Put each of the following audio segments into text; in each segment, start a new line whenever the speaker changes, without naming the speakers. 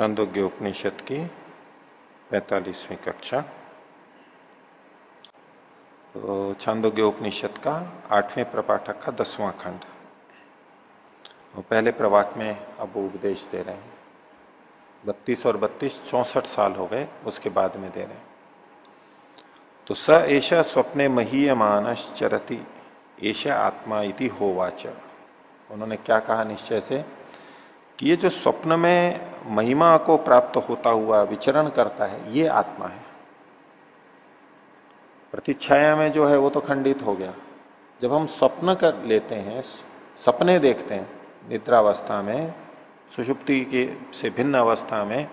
छांदोग्य उपनिषद की पैतालीसवीं कक्षा। तो छांदोग्य उपनिषद का आठवें प्रपाठक का दसवां खंड। तो पहले प्रवाक में अब उपदेश दे रहे हैं। बत्तीस और बत्तीस चौसठ साल हो गए, उसके बाद में दे रहे हैं। तो स ऐसा स्वप्ने महीयमानस चरती ऐसा आत्मा इति होवाच। उन्होंने क्या कहा निश्चय से? कि ये जो स्वप्न में महिमा को प्राप्त होता हुआ विचरण करता है, ये आत्मा है। प्रतिच्छाया में जो है वो तो खंडित हो गया। जब हम स्वप्न कर लेते हैं, सपने देखते हैं, निद्रावस्था में, सुषुप्ति के से भिन्न अवस्था में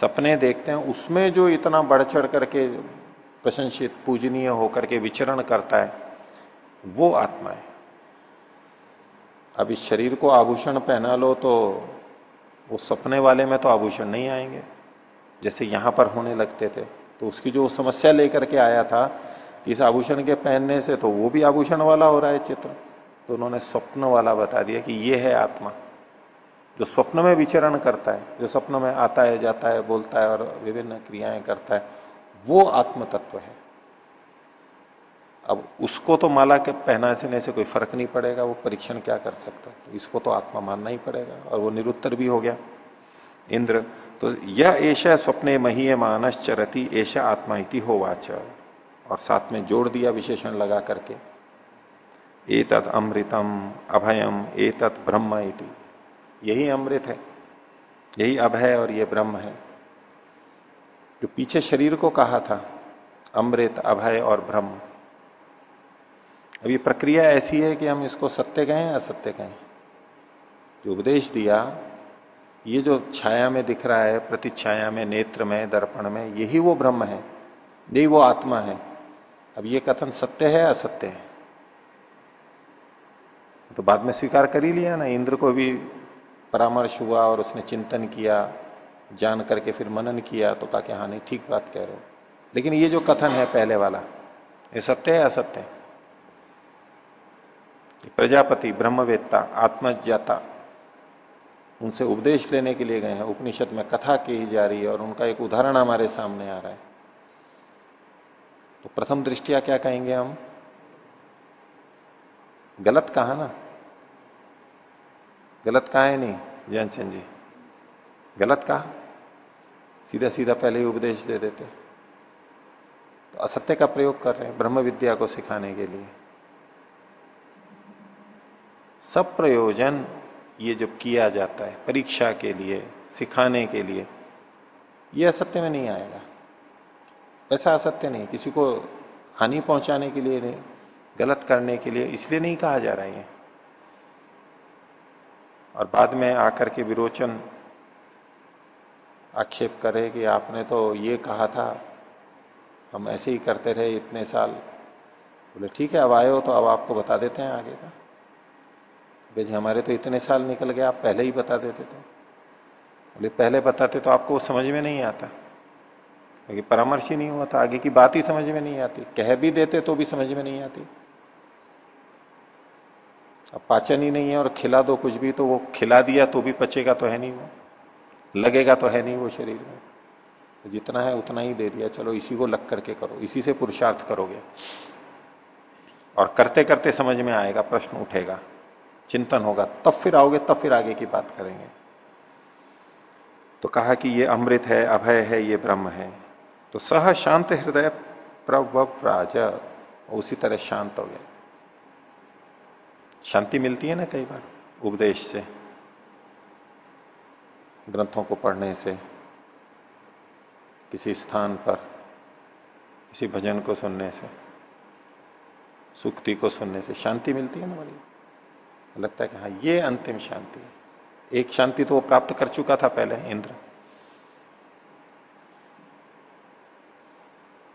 सपने देखते हैं, उसमें जो इतना बढ़ चढ़ करके प्रशंसित, पूजनीय होकर के विचरण करता है, वो आत्मा है। अब इस शरीर को आभूषण पहना लो तो वो सपने वाले में तो आभूषण नहीं आएँगे। जैसे यहाँ पर होने लगते थे। तो उसकी जो समस्या लेकर के आया था कि इस आभूषण के पहनने से तो वो भी आभूषण वाला हो रहा है चित्र। तो उन्होंने स्वप्न वाला बता दिया कि ये है आत्मा, जो स्वप्न में विचरण करता है, जो स्वप्न में आता है, जाता है, बोलता है और विभिन्न क्रियाएँ करता है, वो आत्म तत्व है। अब उसको तो माला के पहनाने से कोई फ़र्क नहीं पड़ेगा, वो परीक्षण क्या कर सकता है? तो इसको तो आत्मा मानना ही पड़ेगा और वो निरुत्तर भी हो गया। इंद्र तो यह ऐसा स्वप्ने मही मानस चरती ऐसा आत्मा ही हो वाच और साथ में जोड़ दिया विशेषण लगा करके। एतत् अमृतम अभयम, एतत् ब्रह्म इति। यही अमृत है। यही अभय और ये ब्रह्म है। जो पीछे शरीर को कहा था, अमृत, अभय और ब्रह्म। अब ये प्रक्रिया ऐसी है कि हम इसको सत्य कहें, असत्य कहें। जो उपदेश दिया, ये जो छाया में दिख रहा है, प्रतिछाया में, नेत्र में, दर्पण में, यही वो ब्रह्म है। यही वो आत्मा है। अब ये कथन सत्य है, असत्य है? तो बाद में स्वीकार कर ही लिया ना, इंद्र को भी परामर्श हुआ और उसने चिंतन किया, जान करके फिर मनन किया तो कहा कि हाँ नहीं, ठीक बात कह रहे हो। लेकिन ये जो कथन है पहले वाला, ये सत्य है, असत्य है? प्रजापति, ब्रह्मवेत्ता, आत्मज्ञाता, उनसे उपदेश लेने के लिए गए हैं। उपनिषद में कथा की जा रही है और उनका एक उदाहरण हमारे सामने आ रहा है। तो प्रथम दृष्टिया क्या कहेंगे हम? गलत कहा ना? गलत कहा है नहीं जयंत जी? गलत कहा? सीधा सीधा पहले ही उपदेश दे देते। तो असत्य का प्रयोग कर रहे हैं ब्रह्म विद्या को सिखाने के लिए। सब प्रयोजन ये जब किया जाता है, परीक्षा के लिए, सिखाने के लिए, ये असत्य में नहीं आएगा। ऐसा असत्य नहीं, किसी को हानि पहुँचाने के लिए नहीं, गलत करने के लिए इसलिए नहीं कहा जा रहा है और बाद में आकर के विरोचन, आक्षेप करे कि आपने तो ये कहा था, हम ऐसे ही करते रहे इतने साल। बोले, ठीक है, अब आए हो तो अब आपको बता देते हैं आगे का। जी, हमारे तो इतने साल निकल गए, आप पहले ही बता देते थे। बोले, पहले बताते तो आपको समझ में नहीं आता। क्योंकि परामर्श ही नहीं हुआ था, आगे की बात ही समझ में नहीं आती। कह भी देते तो भी समझ में नहीं आती। अब पाचन ही नहीं है और खिला दो कुछ भी तो वो खिला दिया तो भी पचेगा तो है नहीं वो। लगेगा तो है नहीं वो शरीर में। तो जितना है उतना ही दे दिया, चलो, इसी को लग करके करो, इसी से पुरुषार्थ करोगे। और करते करते समझ में आएगा, प्रश्न उठेगा। चिंतन होगा, तब फिर आओगे, तब फिर आगे की बात करेंगे। तो कहा कि ये अमृत है, अभय है, ये ब्रह्म है। तो सह शांत हृदय प्रव्राज उसी तरह शांत हो गया। शांति मिलती है ना कई बार, उपदेश से, ग्रंथों को पढ़ने से, किसी स्थान पर, किसी भजन को सुनने से, सुक्ति को सुनने से शांति मिलती है ना बड़ी। लगता है कि हाँ ये अंतिम शांति है। एक शांति तो वो प्राप्त कर चुका था पहले इंद्र।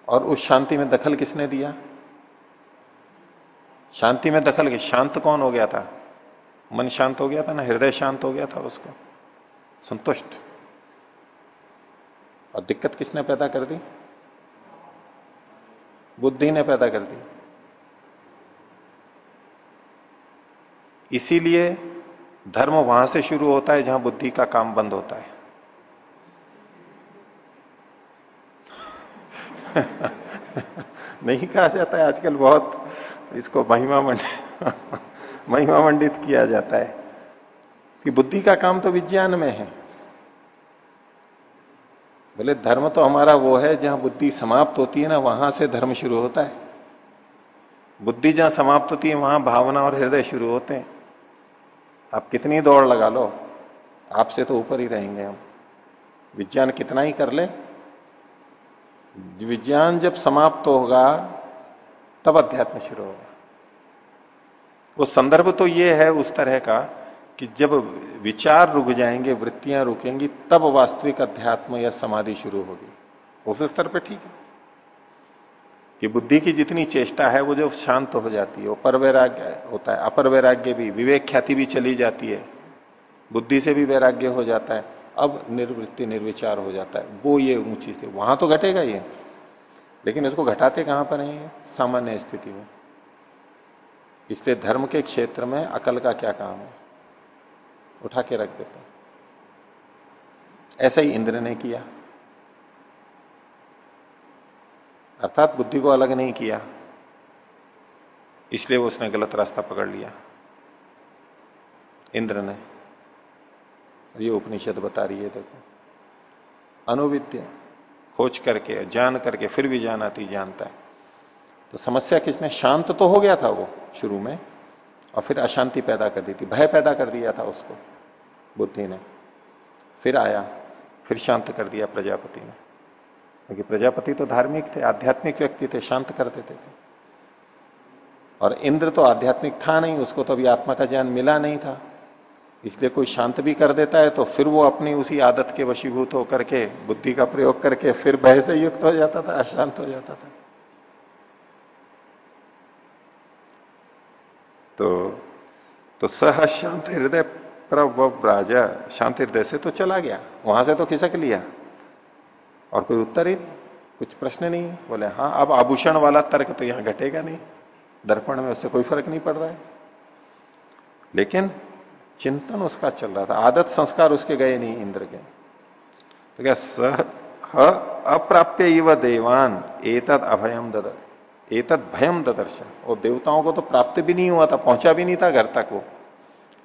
और उस शांति में दखल किसने दिया? शांति में दखल के शांत कौन हो गया था? मन शांत हो गया था ना? हृदय शांत हो गया था उसको। संतुष्ट। और दिक्कत किसने पैदा कर दी? बुद्धि ने पैदा कर दी। इसीलिए धर्म वहाँ से शुरू होता है जहाँ बुद्धि का काम बंद होता है। नहीं कहा जाता है, आजकल बहुत इसको महिमा मंडित महिमा मंडित किया जाता है कि बुद्धि का काम तो विज्ञान में है। बोले धर्म तो हमारा वो है, जहाँ बुद्धि समाप्त होती है ना, वहाँ से धर्म शुरू होता है। बुद्धि जहाँ समाप्त होती है, वहाँ भावना और हृदय शुरू होते हैं। आप कितनी दौड़ लगा लो, आपसे तो ऊपर ही रहेंगे हम। विज्ञान कितना ही कर ले। विज्ञान जब समाप्त होगा, तब अध्यात्म शुरू होगा। वो संदर्भ तो ये है उस तरह का कि जब विचार रुक जाएँगे, वृत्तियाँ रुकेंगी, तब वास्तविक अध्यात्म या समाधि शुरू होगी। उस स्तर पर ठीक है। कि बुद्धि की जितनी चेष्टा है, वो जो शांत हो जाती है, वो पर वैराग्य होता है। अपर वैराग्य भी विवेक ख्याति भी चली जाती है। बुद्धि से भी वैराग्य हो जाता है। अब निर्वृत्ति, निर्विचार हो जाता है। वो ये ऊँची से वहाँ तो घटेगा ये लेकिन इसको घटाते कहाँ पर है? सामान्य स्थिति में। इसलिए धर्म के क्षेत्र में अकल का क्या काम है? उठा के रख देते ऐसा ही इंद्र ने किया। अर्थात बुद्धि को अलग नहीं किया। इसलिए वो उसने गलत रास्ता पकड़ लिया। इंद्र ने। ये उपनिषद बता रही है, देखो। अनुविद्य, खोज करके, जान करके, फिर भी जानाती जानता है। तो समस्या किसने? शांत तो हो गया था वो शुरू में, और फिर अशांति पैदा कर दी थी। भय पैदा कर दिया था उसको, बुद्धि ने। फिर आया, फिर शांत कर दिया प्रजापति ने। क्योंकि प्रजापति तो धार्मिक थे, आध्यात्मिक व्यक्ति थे, शांत कर देते थे। और इंद्र तो आध्यात्मिक था नहीं, उसको तो अभी आत्मा का ज्ञान मिला नहीं था। इसलिए कोई शांत भी कर देता है तो फिर वो अपनी उसी आदत के वशीभूत होकर के, बुद्धि का प्रयोग करके फिर भय से युक्त हो जाता था, अशांत हो जाता था। तो तो सह शांत हृदय प्रव्राजा शांति हृदय से तो चला गया, वहाँ से तो खिसक लिया। और कोई उत्तर ही नहीं, कुछ प्रश्न नहीं। बोले हाँ अब आभूषण वाला तर्क तो यहाँ घटेगा नहीं, दर्पण में उससे कोई फ़र्क नहीं पड़ रहा है। लेकिन चिंतन उसका चल रहा था, आदत संस्कार उसके गए नहीं इंद्र के। तो क्या सह अप्राप्य इव देवान, एतद अभयम दद एतद भयम ददर्श। और देवताओं को तो प्राप्त भी नहीं हुआ था, पहुँचा भी नहीं था घर तक वो,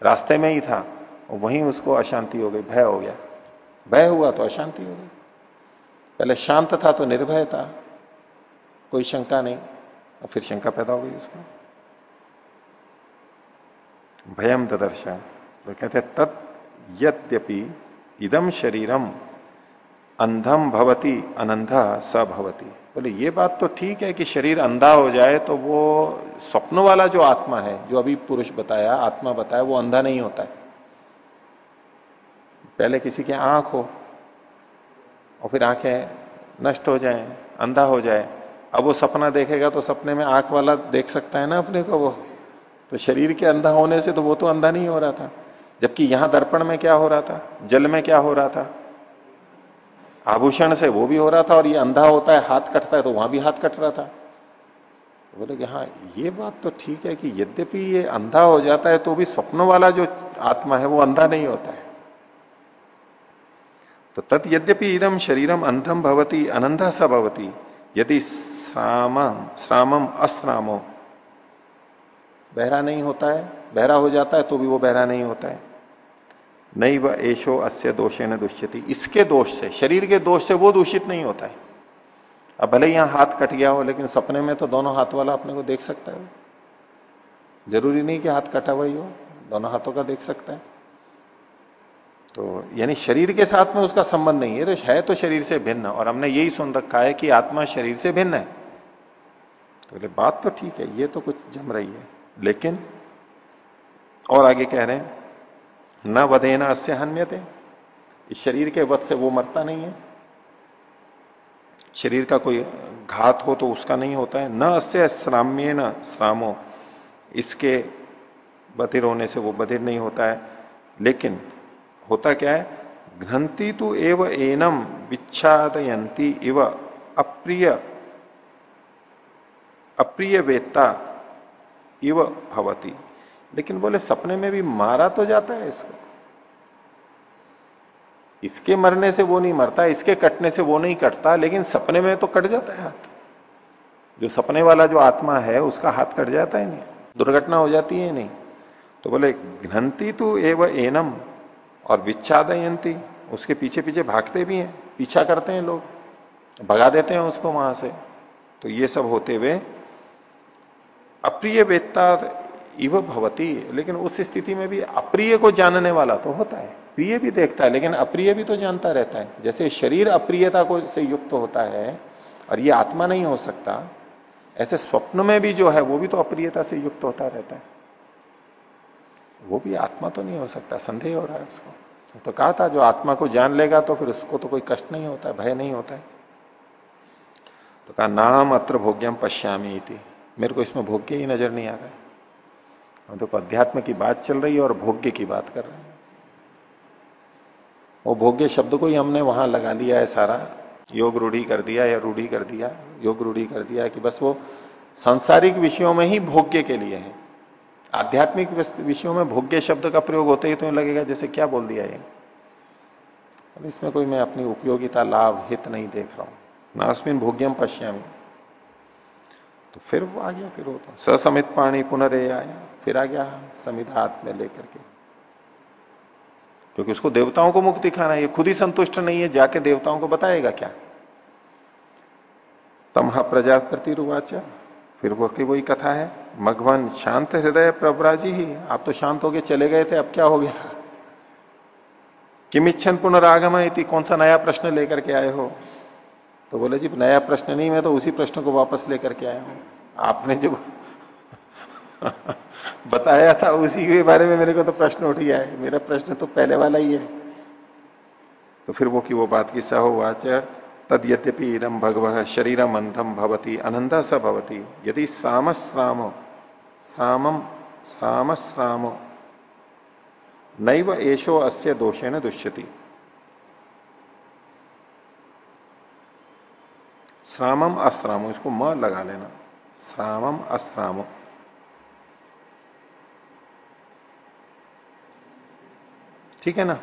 रास्ते में ही था। वहीं उसको अशांति हो गई, भय हो गया। भय हुआ तो अशांति हो गई। पहले शांत था तो निर्भय था। कोई शंका नहीं और फिर शंका पैदा हो गई उसको। भयम ददर्शन तो कहते तत् यद्यपि इदम शरीरम अंधम भवती अनंधा स भवती। बोले, ये बात तो ठीक है कि शरीर अंधा हो जाए तो वो स्वप्न वाला जो आत्मा है, जो अभी पुरुष बताया, आत्मा बताया, वो अंधा नहीं होता है। पहले किसी की आँख हो और फिर आँखें नष्ट हो जाए, अंधा हो जाए। अब वो सपना देखेगा तो सपने में आँख वाला देख सकता है ना अपने को वो। तो शरीर के अंधा होने से तो वो तो अंधा नहीं हो रहा था। जबकि यहाँ दर्पण में क्या हो रहा था? जल में क्या हो रहा था? आभूषण से वो भी हो रहा था और ये अंधा होता है, हाथ कटता है तो वहाँ भी हाथ कट रहा था। तो बोले कि हाँ ये बात तो ठीक है कि यद्यपि ये अंधा हो जाता है तो भी स्वप्न वाला जो आत्मा है वो अंधा नहीं होता है। तो तत् यद्यपि इदम शरीरम अंधम भवती अनंधा स भवती, यदि श्रामम श्रामम अश्रामो बहरा नहीं होता है, बहरा हो जाता है तो भी वो बहरा नहीं होता है। नहीं वह ऐशो अस्य दोषे न दुष्यति। इसके दोष से, शरीर के दोष से वो दूषित नहीं होता है। अब भले यहाँ हाथ कट गया हो, लेकिन सपने में तो दोनों हाथ वाला अपने को देख सकता है। ज़रूरी नहीं कि हाथ कटा हुआ ही हो, दोनों हाथों का देख सकता है। तो यानी शरीर के साथ में उसका संबंध नहीं है। तो है तो शरीर से भिन्न और हमने यही सुन रखा है कि आत्मा शरीर से भिन्न है। तो बोले, बात तो ठीक है, ये तो कुछ जम रही है। लेकिन, और आगे कह रहे हैं, न वधे न अस्य हन्यते। इस शरीर के वध से वो मरता नहीं है। शरीर का कोई घात हो तो उसका नहीं होता है। न अस्य श्राम्य न श्रामो। इसके बधिर होने से वो बधिर नहीं होता है। लेकिन होता क्या है? घ्रंथि तो एव एनम विच्छादयंती इव। अप्रिय अप्रिय वेत्ता इव भवती। लेकिन बोले, सपने में भी मारा तो जाता है इसको। इसके मरने से वो नहीं मरता, इसके कटने से वो नहीं कटता, लेकिन सपने में तो कट जाता है हाथ। जो सपने वाला जो आत्मा है, उसका हाथ कट जाता है नहीं। दुर्घटना हो जाती है नहीं। तो बोले घंटी तो एवं एनम और विच्छादयंती उसके पीछे पीछे भागते भी हैं पीछा करते हैं लोग, भगा देते हैं उसको वहाँ से। तो ये सब होते हुए अप्रिय वेत्ता इव भवती, लेकिन उस स्थिति में भी अप्रिय को जानने वाला तो होता है, प्रिय भी देखता है, लेकिन अप्रिय भी तो जानता रहता है। जैसे शरीर अप्रियता को से युक्त होता है, और ये आत्मा नहीं हो सकता, ऐसे स्वप्न में भी जो है, वो भी तो अप्रियता से युक्त होता रहता है। वो भी आत्मा तो नहीं हो सकता, संदेह हो रहा है उसको। तो कहा था, जो आत्मा को जान लेगा तो फिर उसको तो कोई कष्ट नहीं होता, भय नहीं होता है। तो कहा, नाम अत्र भोग्यम पश्यामी थी मेरे को इसमें भोग्य ही नज़र नहीं आ रहा है। हम तो अध्यात्म की बात चल रही है और भोग्य की बात कर रहे हैं। वो भोग्य शब्द को ही हमने वहाँ लगा लिया है सारा। योग रूढ़ी कर दिया या रूढ़ी कर दिया, योग रूढ़ी कर दिया कि बस वो सांसारिक विषयों में ही भोग्य के लिए है। आध्यात्मिक विषयों में भोग्य शब्द का प्रयोग होते ही तो लगेगा, जैसे क्या बोल दिया ये? अब इसमें कोई मैं अपनी उपयोगिता, लाभ, हित नहीं देख रहा हूँ। नास्मिन भोग्यम पश्यामी। तो फिर वो आ गया, फिर वो तो ससमित पाणी पुनरे आया फिर आ गया हाथ में लेकर के। क्योंकि उसको देवताओं को मुक्त दिखाना है खुद ही संतुष्ट नहीं है, जाके देवताओं को बताएगा क्या? तमहा प्रजापति रुवाचा फिर वो की वही कथा है। मघवन शांत हृदय प्रभराजी ही। आप तो शांत हो गए, चले गए थे, अब क्या हो गया? किमिच्छन पुनरागम इति, कौन सा नया प्रश्न लेकर के आए हो? तो बोले, जी, नया प्रश्न नहीं, मैं तो उसी प्रश्न को वापस लेकर के आया हूँ। आपने जो बताया था, उसी के बारे में मेरे को तो प्रश्न उठ गया है। मेरा प्रश्न तो पहले वाला ही है। तो फिर वो की वो बात की सहोवाच तद यद्यपि इदम भगव शरीरम अंधम भवती अनंदा स भवती। यदि सामश्राम सामम सामश्राम नैव एशो अस्य दोषेण दुष्यति। श्रामम अश्रामो इसको म लगा लेना। श्रामम अश्रामो ठीक है ना?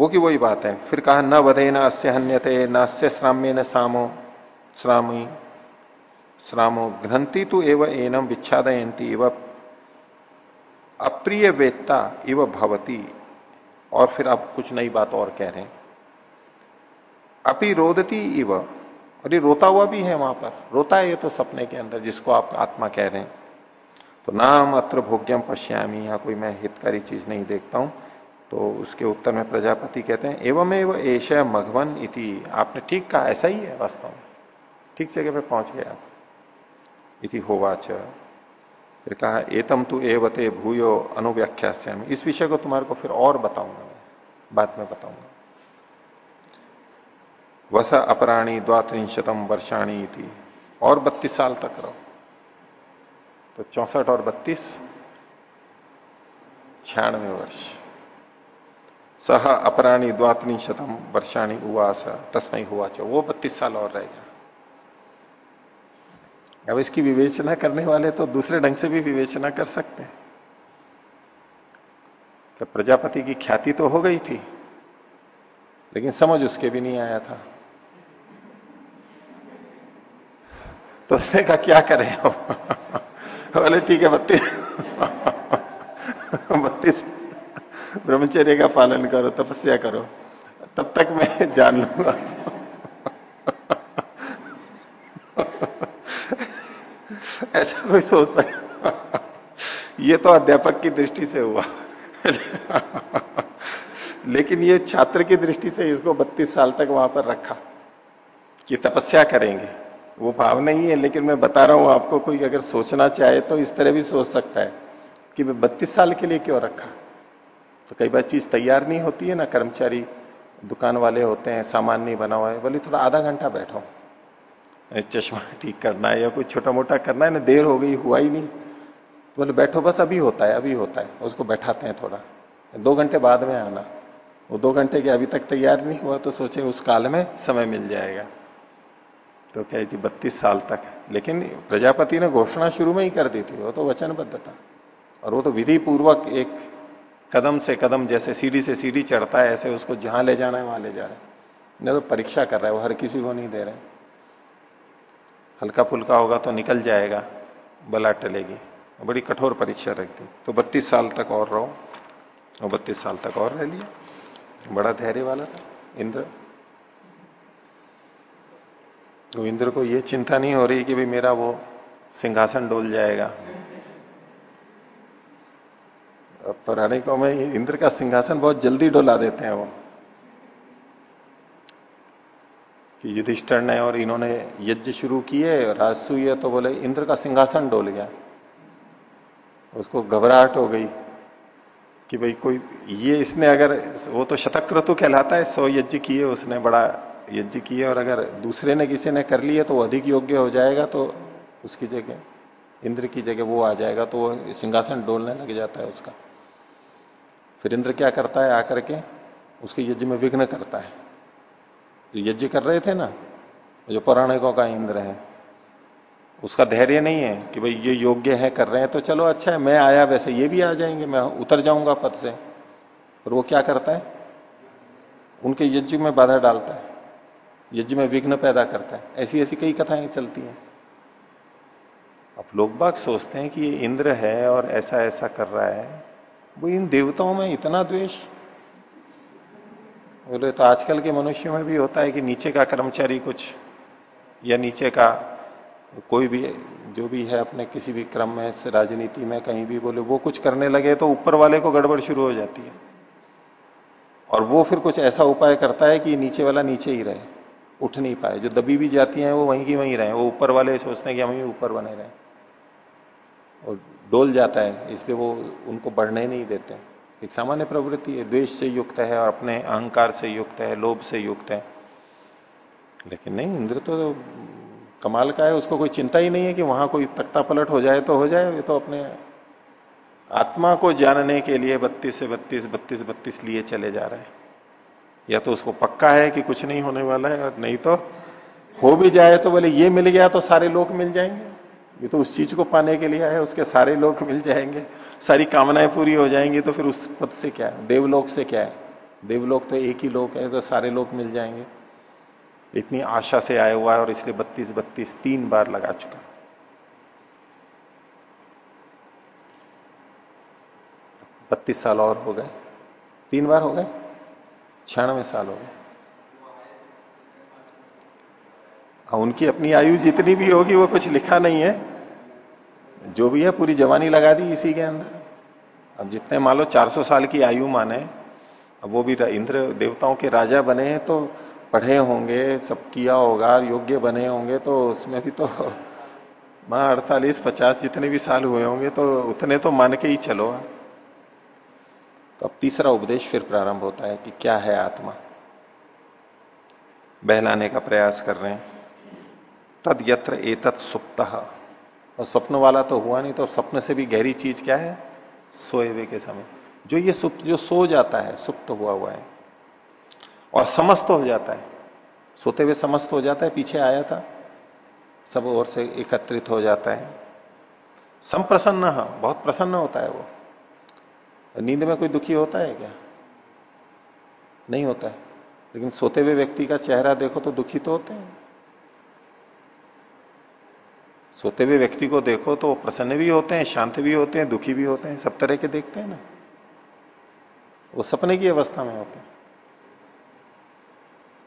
वो की वही बात है। फिर कहा, न वधे न अस्य हन्यते, न अस्य श्राम्य न सामो, श्रामी, श्रामो घ्रंथि तो एवं एनम विच्छादयंती एवं अप्रिय वेत्ता इव भवती। और फिर आप कुछ नई बात और कह रहे हैं। अपी रोदती इव। और ये रोता हुआ भी है वहाँ पर। रोता है ये तो सपने के अंदर जिसको आप आत्मा कह रहे हैं। तो नाम अत्र भोग्यम पश्यामी या कोई मैं हितकारी चीज़ नहीं देखता हूँ। तो उसके उत्तर में प्रजापति कहते हैं एवं एवं एश मघवन इति। आपने ठीक कहा, ऐसा ही है वास्तव में। ठीक जगह पे पहुँच गया, इति होवाच फिर कहा, एतम तु एवते भूयो अनुव्याख्यास्यामी। इस विषय को तुम्हारे को फिर और बताऊँगा मैं, बाद में बताऊँगा। वस अपराणी द्वात्रिशतम वर्षाणी थी और बत्तीस साल तक रहो। तो चौसठ और बत्तीस, छियानवे वर्ष। सह अपराणी द्वात्नी शतम वर्षाणी उवास तस्मय हुआ चो वो बत्तीस साल और रहेगा अब इसकी विवेचना करने वाले तो दूसरे ढंग से भी विवेचना कर सकते हैं। तो प्रजापति की ख्याति तो हो गई थी, लेकिन समझ उसके भी नहीं आया था। तो उसने कहा, क्या करें बोले, ठीक है, बत्तीस बत्तीस ब्रह्मचर्य का पालन करो, तपस्या करो, तब तक मैं जान लूँगा। ऐसा कोई सोच सकता ये तो अध्यापक की दृष्टि से हुआ। लेकिन ये छात्र की दृष्टि से इसको 32 साल तक वहाँ पर रखा कि तपस्या करेंगे। वो भाव नहीं है, लेकिन मैं बता रहा हूँ, आपको कोई अगर सोचना चाहे तो इस तरह भी सोच सकता है कि मैं बत्तीस साल के लिए क्यों रखा? तो कई बार चीज़ तैयार नहीं होती है ना, कर्मचारी दुकान वाले होते हैं, सामान नहीं बना हुआ है, बोले थोड़ा आधा घंटा बैठो। चश्मा ठीक करना है या कुछ छोटा मोटा करना है ना, देर हो गई, हुआ ही नहीं। तो बोले बैठो, बस अभी होता है, अभी होता है, उसको बैठाते हैं थोड़ा। दो घंटे बाद में आना। वो दो घंटे के अभी तक तैयार नहीं हुआ तो सोचे उस काल में समय मिल जाएगा। तो क्या थी, बत्तीस साल तक। लेकिन प्रजापति ने घोषणा शुरू में ही कर दी थी, वो तो वचनबद्ध था। और वो तो विधि पूर्वक एक कदम से कदम, जैसे सीढ़ी से सीढ़ी चढ़ता है, ऐसे उसको जहाँ ले जाना है, वहाँ ले जा रहे हैं। नहीं तो परीक्षा कर रहा है, वो हर किसी को नहीं दे रहे हल्का फुल्का होगा तो निकल जाएगा, बला टलेगी। बड़ी कठोर परीक्षा रखती तो बत्तीस साल तक और रहो। और बत्तीस साल तक और रह लिया बड़ा धैर्य वाला था, इंद्र। तो इंद्र को ये चिंता नहीं हो रही कि भाई मेरा वो सिंहासन डोल जाएगा। पौराणिकों में इंद्र का सिंहासन बहुत जल्दी डोला देते हैं वो। कि युधिष्ठर ने और इन्होंने यज्ञ शुरू किए राजसु ये तो बोले, इंद्र का सिंहासन डोल गया। उसको घबराहट हो गई कि भाई कोई, ये इसने अगर, वो तो शतक्रतु कहलाता है, सौ यज्ञ किए, उसने बड़ा यज्ञ किए और अगर दूसरे ने किसी ने कर लिए तो वो अधिक योग्य हो जाएगा तो उसकी जगह, इंद्र की जगह वो आ जाएगा तो वो सिंहासन डोलने लग जाता है उसका। फिर इंद्र क्या करता है आकर के? उसके यज्ञ में विघ्न करता है। जो यज्ञ कर रहे थे ना? जो पौराणिकों का इंद्र है। उसका धैर्य नहीं है कि भाई ये योग्य है, कर रहे हैं तो चलो अच्छा है, मैं आया वैसे, ये भी आ जाएँगे, मैं उतर जाऊँगा पद से। और वो क्या करता है? उनके यज्ञ में बाधा डालता है। यज्ञ में विघ्न पैदा करता है। ऐसी ऐसी कई कथाएँ चलती हैं। अब लोग बाग सोचते हैं कि ये इंद्र है और ऐसा ऐसा कर रहा है। वो इन देवताओं में इतना द्वेष। बोले तो आजकल के मनुष्य में भी होता है कि नीचे का कर्मचारी कुछ या नीचे का कोई भी, जो भी है अपने किसी भी क्रम में राजनीति में कहीं भी, बोले, वो कुछ करने लगे तो ऊपर वाले को गड़बड़ शुरू हो जाती है। और वो फिर कुछ ऐसा उपाय करता है कि नीचे वाला नीचे ही रहे, उठ नहीं पाए। जो दबी भी जाती हैं, वो वहीं की वहीं रहे। वो ऊपर वाले सोचते हैं कि हम ही ऊपर बने रहे। और डोल जाता है, इसलिए वो उनको बढ़ने नहीं देते एक सामान्य प्रवृत्ति है, द्वेष से युक्त है और अपने अहंकार से युक्त है, लोभ से युक्त है। लेकिन नहीं, इंद्र तो कमाल का है, उसको कोई चिंता ही नहीं है कि वहाँ कोई तख्ता पलट हो जाए तो हो जाए, ये तो अपने आत्मा को जानने के लिए बत्तीस से बत्तीस बत्तीस बत्तीस लिए चले जा रहे हैं। या तो उसको पक्का है कि कुछ नहीं होने वाला है, और नहीं तो हो भी जाए तो बोले, ये मिल गया तो सारे लोग मिल जाएँगे। ये तो उस चीज़ को पाने के लिए है उसके सारे लोग मिल जाएँगे सारी कामनाएँ पूरी हो जाएँगी तो फिर उस पद से क्या है? देवलोक से क्या है? देवलोक तो एक ही लोक है तो सारे लोग मिल जाएँगे। इतनी आशा से आया हुआ है और इसलिए बत्तीस बत्तीस तीन बार लगा चुका बत्तीस साल और हो गए। तीन बार हो गए? छियानवे साल हो गए। हाँ, उनकी अपनी आयु जितनी भी होगी वो कुछ लिखा नहीं है। जो भी है, पूरी जवानी लगा दी इसी के अंदर। अब जितने मान लो 400 साल की आयु माने, अब वो भी इंद्र देवताओं के राजा बने हैं तो पढ़े होंगे, सब किया होगा, योग्य बने होंगे तो उसमें भी तो माँ अड़तालीस, पचास जितने भी साल हुए होंगे तो उतने तो मान के ही चलो। तो अब तीसरा उपदेश फिर प्रारंभ होता है कि क्या है आत्मा? बहलाने का प्रयास कर रहे हैं। तद यत्र एतत् सुप्त। और स्वप्न वाला तो हुआ नहीं तो स्वप्न से भी गहरी चीज़ क्या है? सोए हुए के समय। जो ये सुप्त जो सो जाता है सुप्त तो हुआ हुआ है। और समस्त हो जाता है। सोते हुए समस्त हो जाता है, पीछे आया था। सब ओर से एकत्रित हो जाता है। संप्रसन्न बहुत प्रसन्न होता है वो। नींद में कोई दुखी होता है क्या? नहीं होता है। लेकिन सोते हुए व्यक्ति का चेहरा देखो तो दुखी तो होते हैं। सोते हुए व्यक्ति को देखो तो प्रसन्न भी होते हैं, शांत भी होते हैं, दुखी भी होते हैं, सब तरह के देखते हैं ना। वो सपने की अवस्था में होते हैं।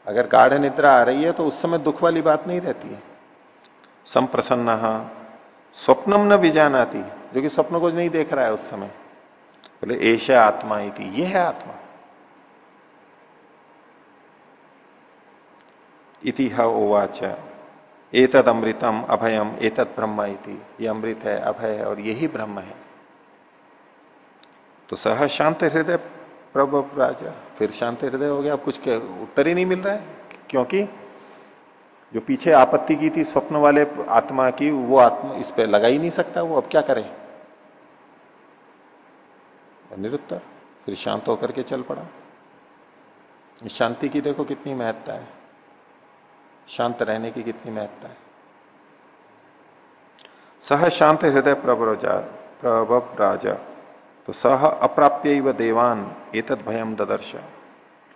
अगर गाढ़ निद्रा आ रही है तो उस समय दुख वाली बात नहीं रहती है। संप्रसन्न, स्वप्नम न बीजान आती जो कि स्वप्न को नहीं देख रहा है उस समय। बोले ऐशा आत्मा ही थी ये है आत्मा। इतिह ओवाच एतद अमृतम अभयम एतद ब्रह्म इति। ये अमृत है, अभय है और यही ब्रह्म है। तो सह शांत हृदय, प्रभु राजा। फिर शांत हृदय हो गया अब कुछ उत्तर ही नहीं मिल रहा है, क्योंकि जो पीछे आपत्ति की थी स्वप्न वाले आत्मा की, वो आत्मा इस पे लगा ही नहीं सकता, वो अब क्या करे? निरुत्तर, फिर शांत होकर के चल पड़ा। शांति की देखो कितनी महत्ता है। शांत रहने की कितनी महत्ता है? सह शांत हृदय प्रभव राजा। तो सह अप्राप्य व देवान, एतद भयम ददर्श।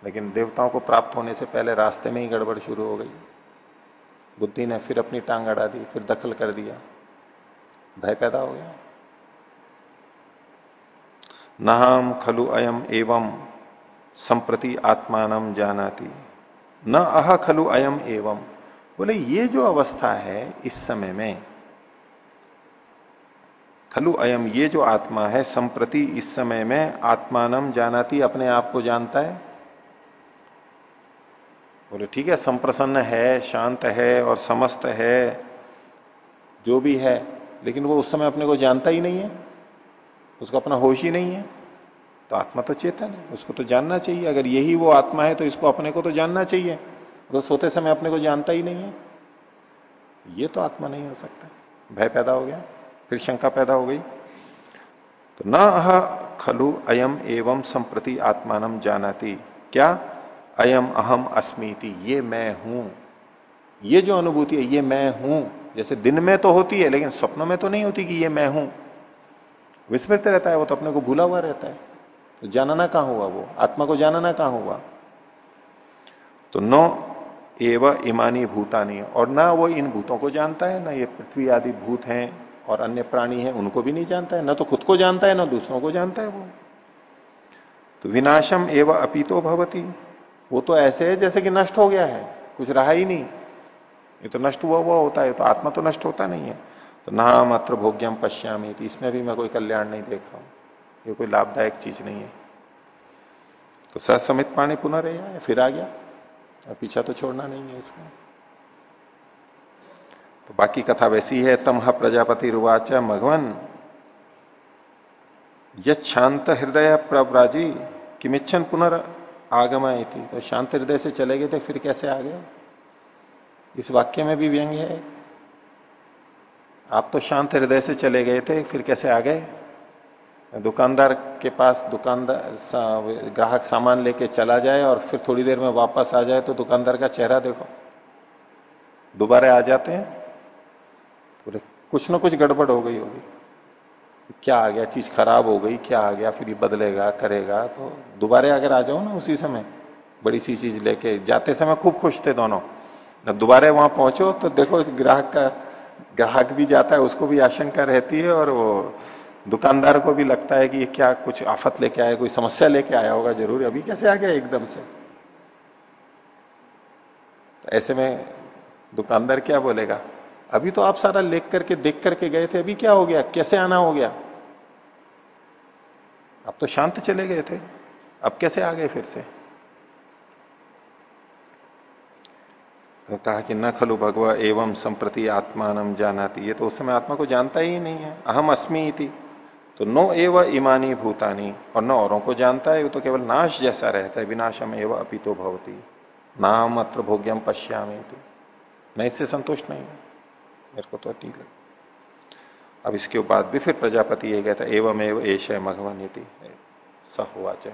लेकिन देवताओं को प्राप्त होने से पहले रास्ते में ही गड़बड़ शुरू हो गई। बुद्धि ने फिर अपनी टांग अड़ा दी, फिर दखल कर दिया। भय पैदा हो गया। नाम खलु अयम एवं संप्रति आत्मान जानाती। न अह खलु अयम एवं बोले, ये जो अवस्था है इस समय में, खलु अयम, ये जो आत्मा है, संप्रति इस समय में आत्मानम जानाती, अपने आप को जानता है? बोले, ठीक है, संप्रसन्न है, शांत है और समस्त है, जो भी है, लेकिन वो उस समय अपने को जानता ही नहीं है, उसका अपना होश ही नहीं है। तो आत्मा तो चेतन है, उसको तो जानना चाहिए। अगर यही वो आत्मा है तो इसको अपने को तो जानना चाहिए। तो सोते समय अपने को जानता ही नहीं है। ये तो आत्मा नहीं हो सकता। भय पैदा हो गया, फिर शंका पैदा हो गई। तो न अह खलु अयम एवं संप्रति आत्मान जानाती। क्या? अयम अहम अस्मीति, ये मैं हूँ। ये जो अनुभूति है, ये मैं हूँ। जैसे दिन में तो होती है, लेकिन स्वप्नों में तो नहीं होती कि ये मैं हूँ। विस्मृत रहता है, वो तो अपने को भूला हुआ रहता है। तो जानना कहाँ हुआ वो? आत्मा को जानना कहाँ हुआ? तो नौ एव इमानी भूतानी, और ना वो इन भूतों को जानता है, ना ये पृथ्वी आदि भूत हैं, और अन्य प्राणी हैं, उनको भी नहीं जानता है, ना तो खुद को जानता है, ना दूसरों को जानता है वो। तो विनाशम एवं अपीतो भवती। वो तो ऐसे है जैसे कि नष्ट हो गया है, कुछ रहा ही नहीं। ये तो नष्ट हुआ हुआ होता है तो आत्मा तो नष्ट होता नहीं है। तो ना मात्र भोग्यम पश्यामी इसमें भी मैं कोई कल्याण नहीं देख रहा हूँ। ये कोई लाभदायक चीज़ नहीं है। तो ससमित पानी पुनः रहा फिर आ गया। और पीछा तो छोड़ना नहीं है इसको। तो बाकी कथा वैसी है तमह प्रजापति रुवाच, मघवन यंत हृदय प्रव्राजी, किमिच्छन पुनर् आगमय थी तो शांत हृदय से चले गए थे, फिर कैसे आ गए? इस वाक्य में भी व्यंग्य है। आप तो शांत हृदय से चले गए थे, फिर कैसे आ गए? दुकानदार के पास दुकानदार सा, ग्राहक सामान लेके चला जाए और फिर थोड़ी देर में वापस आ जाए तो दुकानदार का चेहरा देखो। दोबारा आ जाते हैं पूरे कुछ ना कुछ गड़बड़ हो गई होगी। क्या आ गया? चीज़ खराब हो गई क्या आ गया? फिर ये बदलेगा करेगा? तो दोबारा अगर आ जाओ ना उसी समय बड़ी सी चीज़ लेके जाते समय खूब खुश थे दोनों। दोबारा वहाँ पहुंचो तो देखो ग्राहक का ग्राहक भी जाता है उसको भी आशंका रहती है और वो दुकानदार को भी लगता है कि ये क्या कुछ आफत लेके आया, कोई समस्या लेके आया होगा, ज़रूर, अभी कैसे आ गया एकदम से? तो ऐसे में दुकानदार क्या बोलेगा? अभी तो आप सारा लेख करके, देख करके गए थे, अभी क्या हो गया? कैसे आना हो गया? अब तो शांत चले गए थे, अब कैसे आ गए फिर से? तो कहा कि न खलु भगवा एवं संप्रति आत्मान जानाती। ये तो उस समय आत्मा को जानता ही नहीं है। अहम अस्मी थी तो नो एव इमानी भूतानी, और न औरों को जानता है, वो तो केवल नाश जैसा रहता है, विनाशम एवं अपितो भवती। नाम अत्र भोग्यम पश्यामी मैं इससे संतुष्ट नहीं हूँ। मेरे को तो ठीक लगे अब इसके बाद भी फिर प्रजापति ये कहता एवं एवं एश है मघवन यति सहुआच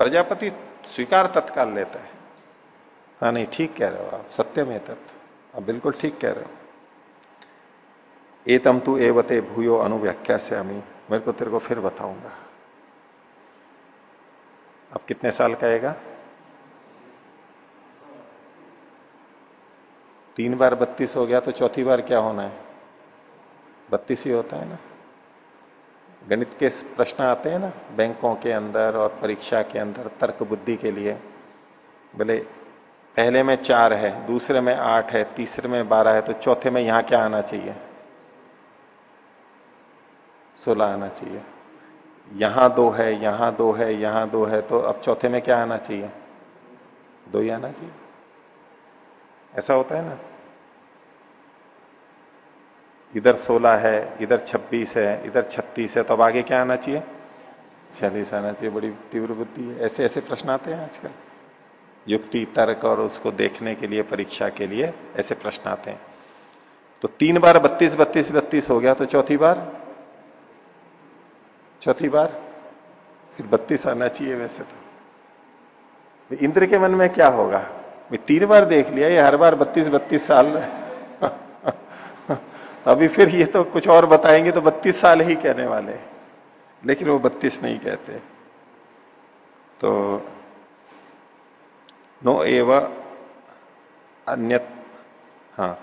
प्रजापति स्वीकार तत्काल लेता है। हाँ नहीं, ठीक कह रहे हो आप। सत्य में तत्व आप बिल्कुल ठीक कह रहे हो। एतम तू एवते भूयो अनुव्याख्या से अमी मेरे को तेरे को फिर बताऊँगा। अब कितने साल कहेगा? तीन बार बत्तीस हो गया तो चौथी बार क्या होना है? बत्तीस ही होता है ना? गणित के प्रश्न आते हैं ना, बैंकों के अंदर और परीक्षा के अंदर तर्क बुद्धि के लिए। बोले, पहले में चार है, दूसरे में आठ है, तीसरे में बारह है तो चौथे में यहाँ क्या आना चाहिए? सोलह आना चाहिए। यहाँ दो है, यहाँ दो है, यहाँ दो है तो अब चौथे में क्या आना चाहिए? दो ही आना चाहिए। ऐसा होता है ना? इधर 16 है, इधर 26 है, इधर 36 है तो अब आगे क्या आना चाहिए? छियालीस आना चाहिए, बड़ी तीव्र बुद्धि है। ऐसे ऐसे प्रश्न आते हैं आजकल। युक्ति, तर्क और उसको देखने के लिए, परीक्षा के लिए ऐसे प्रश्न आते हैं। तो तीन बार बत्तीस बत्तीस बत्तीस हो गया तो चौथी बार? चौथी बार? फिर बत्तीस आना चाहिए वैसे तो। इंद्र के मन में क्या होगा? तीन बार देख लिया ये हर बार बत्तीस बत्तीस साल। तो अभी फिर ये तो कुछ और बताएँगे तो बत्तीस साल ही कहने वाले। लेकिन वो बत्तीस नहीं कहते। तो नो एव अन्य हाँ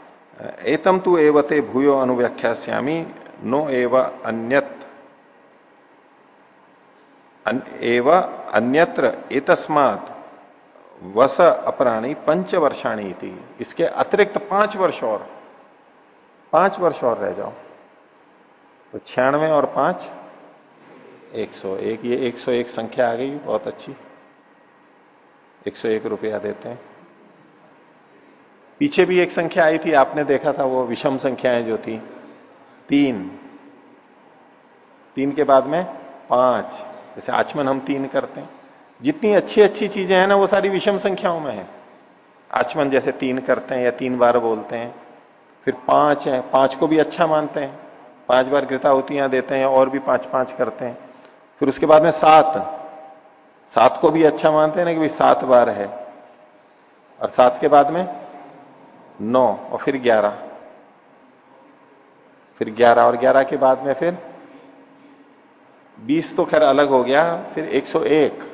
एतम तु एवते भूयो अनुव्याख्यास्यामी नो एव अन्यत अन, एव अन्यत्र एतस्मात वस अपराणी पंच वर्षाणी थी इसके अतिरिक्त पाँच वर्ष और। पाँच वर्ष और रह जाओ। तो छियानवे और पाँच, एक सौ एक। ये एक सौ एक संख्या आ गई, बहुत अच्छी। एक सौ एक रुपया देते हैं। पीछे भी एक संख्या आई थी, आपने देखा था वो विषम संख्याएँ जो थी। तीन। तीन के बाद में पाँच। जैसे आचमन हम तीन करते हैं। जितनी अच्छी अच्छी चीज़ें हैं ना, वो सारी विषम संख्याओं में है। आचमन जैसे तीन करते हैं या तीन बार बोलते हैं। फिर पाँच है, पाँच को भी अच्छा मानते हैं। पाँच बार कृताहुतियाँ देते हैं और भी पाँच पाँच करते हैं। फिर उसके बाद में सात। सात को भी अच्छा मानते हैं ना कि भाई सात बार है। और सात के बाद में नौ और फिर ग्यारह। फिर ग्यारह और ग्यारह के बाद में फिर बीस तो खैर अलग हो गया, फिर एक सौ एक।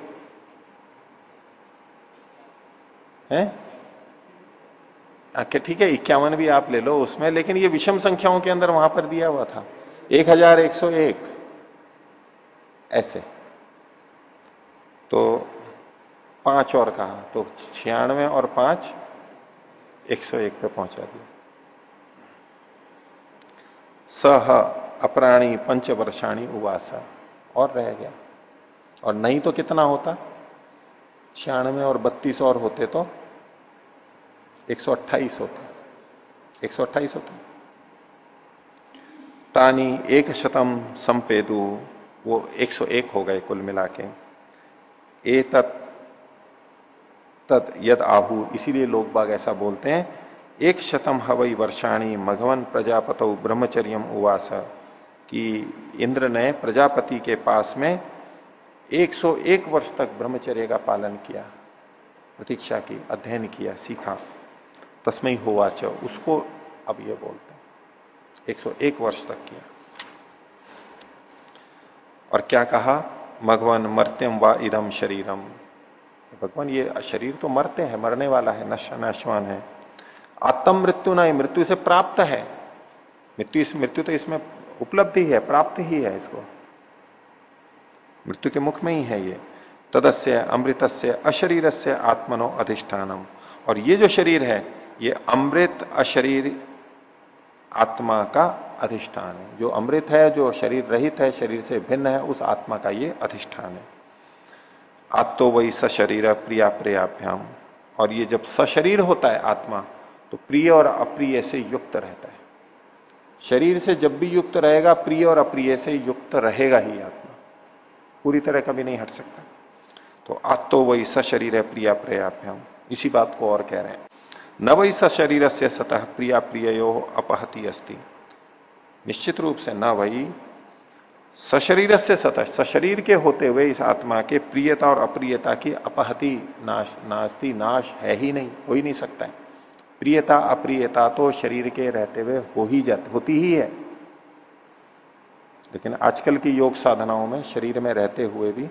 है? ठीक है, इक्यावन भी आप ले लो उसमें, लेकिन ये विषम संख्याओं के अंदर वहाँ पर दिया हुआ था। एक हज़ार एक सौ एक। ऐसे। तो पाँच और कहा तो छियानवे और पाँच, एक सौ एक पे पहुँचा दिया। सह अप्राणी पंचवर्षाणी उवासा। और रह गया। और नहीं तो कितना होता? छियानवे और बत्तीस और होते तो 128 होता। 128 होता। तानी एक शतम संपेदु, वो 101 हो गए कुल मिला के। ए तत् तद यद आहु, इसीलिए लोग बाग ऐसा बोलते हैं, एक शतम हवई वर्षाणी मघवन प्रजापत ब्रह्मचर्यम उवास कि इंद्र ने प्रजापति के पास में 101 वर्ष तक ब्रह्मचर्य का पालन किया, प्रतीक्षा की, अध्ययन किया, सीखा। तस्मय हुआ च उसको अब ये बोलते हैं। 101 वर्ष तक किया। और क्या कहा? भगवान मर्त्यम व इदम शरीरम। भगवान, ये शरीर तो मरते हैं, मरने वाला है, नश, नशवान है। आत्म मृत्यु ना मृत्यु से प्राप्त है। मृत्यु इस, मृत्यु तो इसमें उपलब्धि है, प्राप्त ही है इसको। मृत्यु के मुख में ही है ये। तदस्य अमृतस्य अशरीर से आत्मनो अधिष्ठानम। और ये जो शरीर है, ये अमृत अशरीर आत्मा का अधिष्ठान है। जो अमृत है, जो शरीर रहित है, शरीर से भिन्न है, उस आत्मा का ये अधिष्ठान है। आत्तो वही सशरीर प्रिया प्रियाभ्याम। और ये जब सशरीर होता है आत्मा तो प्रिय और अप्रिय से युक्त रहता है। शरीर से जब भी युक्त रहेगा, प्रिय और अप्रिय से युक्त रहेगा ही आत्मा। पूरी तरह कभी नहीं हट सकता। तो आत्तो वही सशरीर है, प्रिया प्रियाभ्याम इसी बात को और कह रहे हैं। न वही सशरीर से सतह प्रिया प्रियो अपहति अस्ति। निश्चित रूप से न वही सशरीर से सतह, सशरीर के होते हुए इस आत्मा के प्रियता और अप्रियता की अपहति नाश, नास्ती, नाश है ही नहीं, हो ही नहीं सकता है। प्रियता अप्रियता तो शरीर के रहते हुए हो ही जाती, होती ही है। लेकिन आजकल की योग साधनाओं में शरीर में रहते हुए भी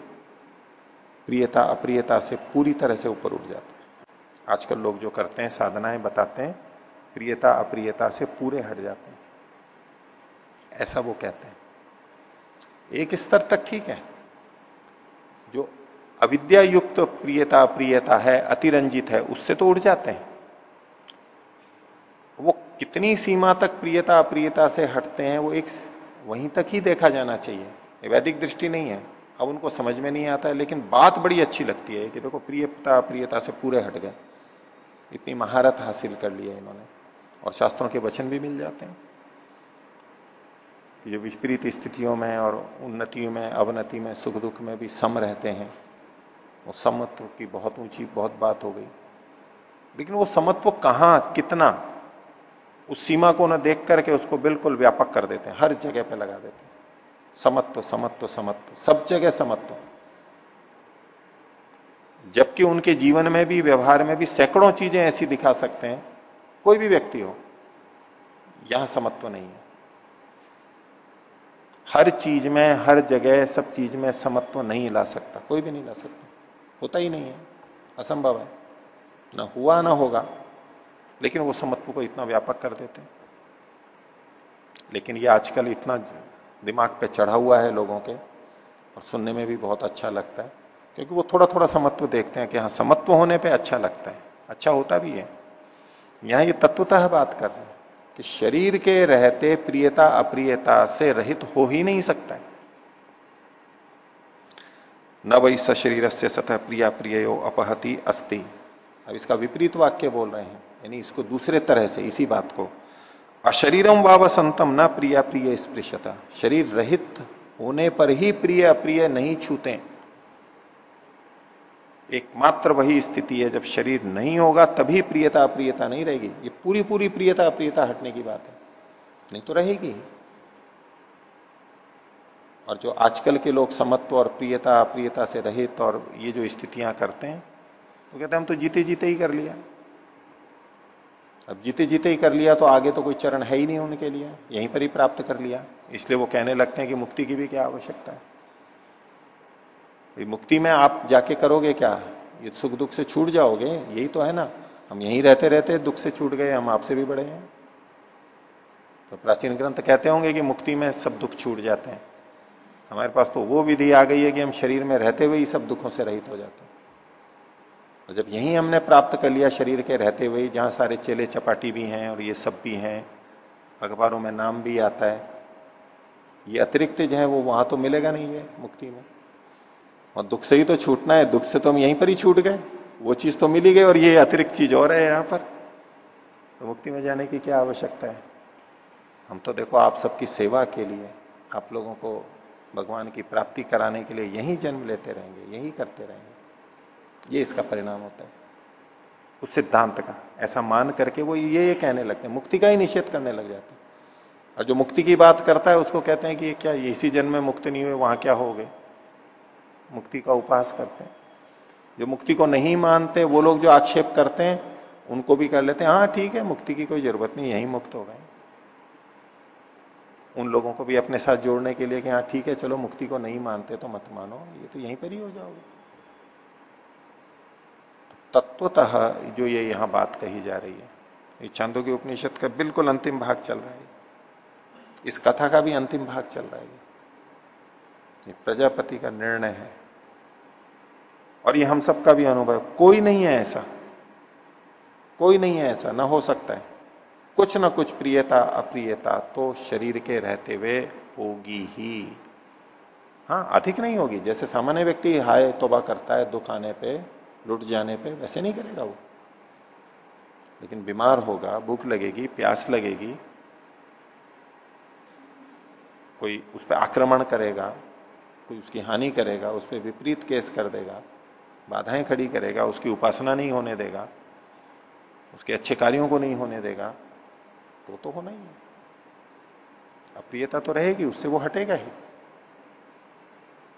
प्रियता अप्रियता से पूरी तरह से ऊपर उठ जाते हैं। आजकल लोग जो करते हैं, साधनाएँ बताते हैं, प्रियता अप्रियता से पूरे हट जाते हैं। ऐसा वो कहते हैं। एक स्तर तक ठीक है। जो अविद्या युक्त प्रियता प्रियता है, अतिरंजित है, उससे तो उड़ जाते हैं। वो कितनी सीमा तक प्रियता अप्रियता से हटते हैं, वो एक वहीं तक ही देखा जाना चाहिए। वैदिक दृष्टि नहीं है। अब उनको समझ में नहीं आता है, लेकिन बात बड़ी अच्छी लगती है कि देखो, प्रियता अप्रियता से पूरे हट गए। इतनी महारत हासिल कर ली है इन्होंने। और शास्त्रों के वचन भी मिल जाते हैं। जो विपरीत स्थितियों में और उन्नतियों में, अवनति में, सुख दुख में भी सम रहते हैं। वो समत्व की बहुत ऊँची, बहुत बात हो गई। लेकिन वो समत्व कहाँ, कितना उस सीमा को ना देख करके उसको बिल्कुल व्यापक कर देते हैं, हर जगह पे लगा देते हैं। समत्व समत्व समत्व, सब जगह समत्व। जबकि उनके जीवन में भी, व्यवहार में भी सैकड़ों चीज़ें ऐसी दिखा सकते हैं, कोई भी व्यक्ति हो, यहाँ समत्व नहीं है। हर चीज़ में, हर जगह, सब चीज़ में समत्व नहीं ला सकता, कोई भी नहीं ला सकता, होता ही नहीं है, असंभव है। ना हुआ, ना होगा। लेकिन वो समत्व को इतना व्यापक कर देते हैं। लेकिन ये आजकल इतना दिमाग पे चढ़ा हुआ है लोगों के, और सुनने में भी बहुत अच्छा लगता है, क्योंकि वो थोड़ा थोड़ा समत्व देखते हैं कि हाँ समत्व होने पे अच्छा लगता है। अच्छा होता भी है। यहाँ ये तत्वतः बात कर रहे हैं कि शरीर के रहते प्रियता, अप्रियता से रहित हो ही नहीं सकता है। न वही सशरीर से सतह प्रिया प्रियो अपहति अस्ति। अब इसका विपरीत वाक्य बोल रहे हैं। यानी इसको दूसरे तरह से, इसी बात को। अशरीरम वावसंतम न प्रिया प्रिय स्पृशता शरीर रहित होने पर ही प्रिय अप्रिय नहीं छूते। एकमात्र वही स्थिति है, जब शरीर नहीं होगा तभी प्रियता अप्रियता नहीं रहेगी। ये पूरी पूरी प्रियता अप्रियता हटने की बात है। नहीं तो रहेगी और जो आजकल के लोग समत्व और प्रियता अप्रियता से रहित और ये जो स्थितियाँ करते हैं, वो तो कहते हैं, हम तो जीते जीते ही कर लिया। अब जीते जीते ही कर लिया तो आगे तो कोई चरण है ही नहीं उनके लिए। यहीं पर ही प्राप्त कर लिया। इसलिए वो कहने लगते हैं कि मुक्ति की भी क्या आवश्यकता है? मुक्ति में आप जाके करोगे क्या? ये सुख दुख से छूट जाओगे? यही तो है ना। हम यहीं रहते रहते दुख से छूट गए, हम आपसे भी बड़े हैं। तो प्राचीन ग्रंथ कहते होंगे कि मुक्ति में सब दुख छूट जाते हैं। हमारे पास तो वो विधि आ गई है कि हम शरीर में रहते हुए ही सब दुखों से रहित हो जाते हैं। और जब यही हमने प्राप्त कर लिया शरीर के रहते हुए, जहाँ सारे चेले चपाटी भी हैं और ये सब भी हैं, अखबारों में नाम भी आता है, ये अतिरिक्त जो है वो वहाँ तो मिलेगा नहीं है मुक्ति में। और दुख से ही तो छूटना है, दुख से तो हम यहीं पर ही छूट गए, वो चीज़ तो मिली गई और ये अतिरिक्त चीज़ और है यहाँ पर। तो मुक्ति में जाने की क्या आवश्यकता है? हम तो देखो आप सबकी सेवा के लिए, आप लोगों को भगवान की प्राप्ति कराने के लिए यही जन्म लेते रहेंगे, यही करते रहेंगे। ये इसका परिणाम होता है। उस सिद्धांत का। ऐसा मान करके वो ये ये कहने लगते हैं। मुक्ति का ही निषेध करने लग जाते हैं। और जो मुक्ति की बात करता है, उसको कहते हैं कि ये क्या, ये इसी जन्म में मुक्त नहीं हुए वहाँ क्या हो गए मुक्ति का उपास करते हैं। जो मुक्ति को नहीं मानते, वो लोग जो आक्षेप करते हैं, उनको भी कर लेते हैं। हाँ ठीक है, मुक्ति की कोई ज़रूरत नहीं, यही मुक्त हो गए। उन लोगों को भी अपने साथ जोड़ने के लिए कि हाँ ठीक है, चलो, मुक्ति को नहीं मानते तो मत मानो। ये तो यहीं पर ही हो जाओगे। तत्वतः जो ये यहाँ बात कही जा रही है। ये चांदो के उपनिषद का बिल्कुल अंतिम भाग चल रहा है। इस कथा का भी अंतिम भाग चल रहा है। ये प्रजापति का निर्णय है। और ये हम सबका भी अनुभव कोई नहीं है ऐसा। कोई नहीं है ऐसा। ना हो सकता है। कुछ ना कुछ प्रियता, अप्रियता तो शरीर के रहते हुए होगी ही। हाँ अधिक नहीं होगी। जैसे सामान्य व्यक्ति हाय तोबा करता है दुख आने पे लुट जाने पे वैसे नहीं करेगा वो। लेकिन बीमार होगा, भूख लगेगी, प्यास लगेगी, कोई उस पर आक्रमण करेगा, कोई उसकी हानि करेगा, उस पर विपरीत केस कर देगा, बाधाएँ खड़ी करेगा, उसकी उपासना नहीं होने देगा, उसके अच्छे कार्यों को नहीं होने देगा तो तो होना ही है। अप्रियता तो रहेगी, उससे वो हटेगा ही।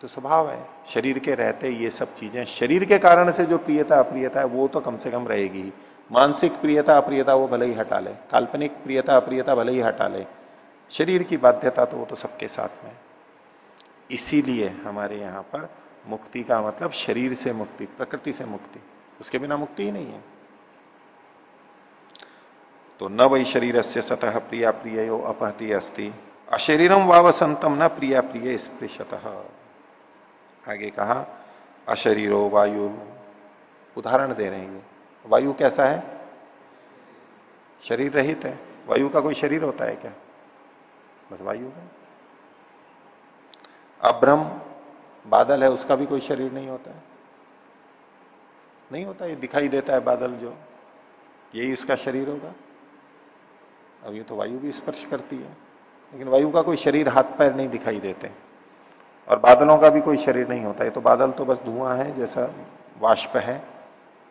तो स्वभाव है, शरीर के रहते ये सब चीज़ें। शरीर के कारण से जो प्रियता, अप्रियता है, वो तो कम से कम रहेगी मानसिक प्रियता, अप्रियता, वो भले ही हटा ले। काल्पनिक प्रियता, अप्रियता भले ही हटा ले। शरीर की बाध्यता तो वो तो सबके साथ में इसीलिए हमारे यहाँ पर मुक्ति का मतलब शरीर से मुक्ति, प्रकृति से मुक्ति। उसके बिना मुक्ति ही नहीं है। तो न वही शरीर से सतह प्रिया प्रिय अपहति अस्ति। अशरीरम वावसंतम न प्रिया प्रिय स्पृशत। आगे कहा, अशरीरो वायु। उदाहरण दे रहे हैं वायु कैसा है? शरीर रहित है। वायु का कोई शरीर होता है क्या? बस वायु है। अभ्रम, बादल है, उसका भी कोई शरीर नहीं होता है। नहीं होता, ये दिखाई देता है बादल जो। यही इसका शरीर होगा। अब ये तो वायु भी स्पर्श करती है। लेकिन वायु का कोई शरीर हाथ पैर नहीं दिखाई देते। और बादलों का भी कोई शरीर नहीं होता। है तो बादल तो बस धुआँ है, जैसा वाष्प है।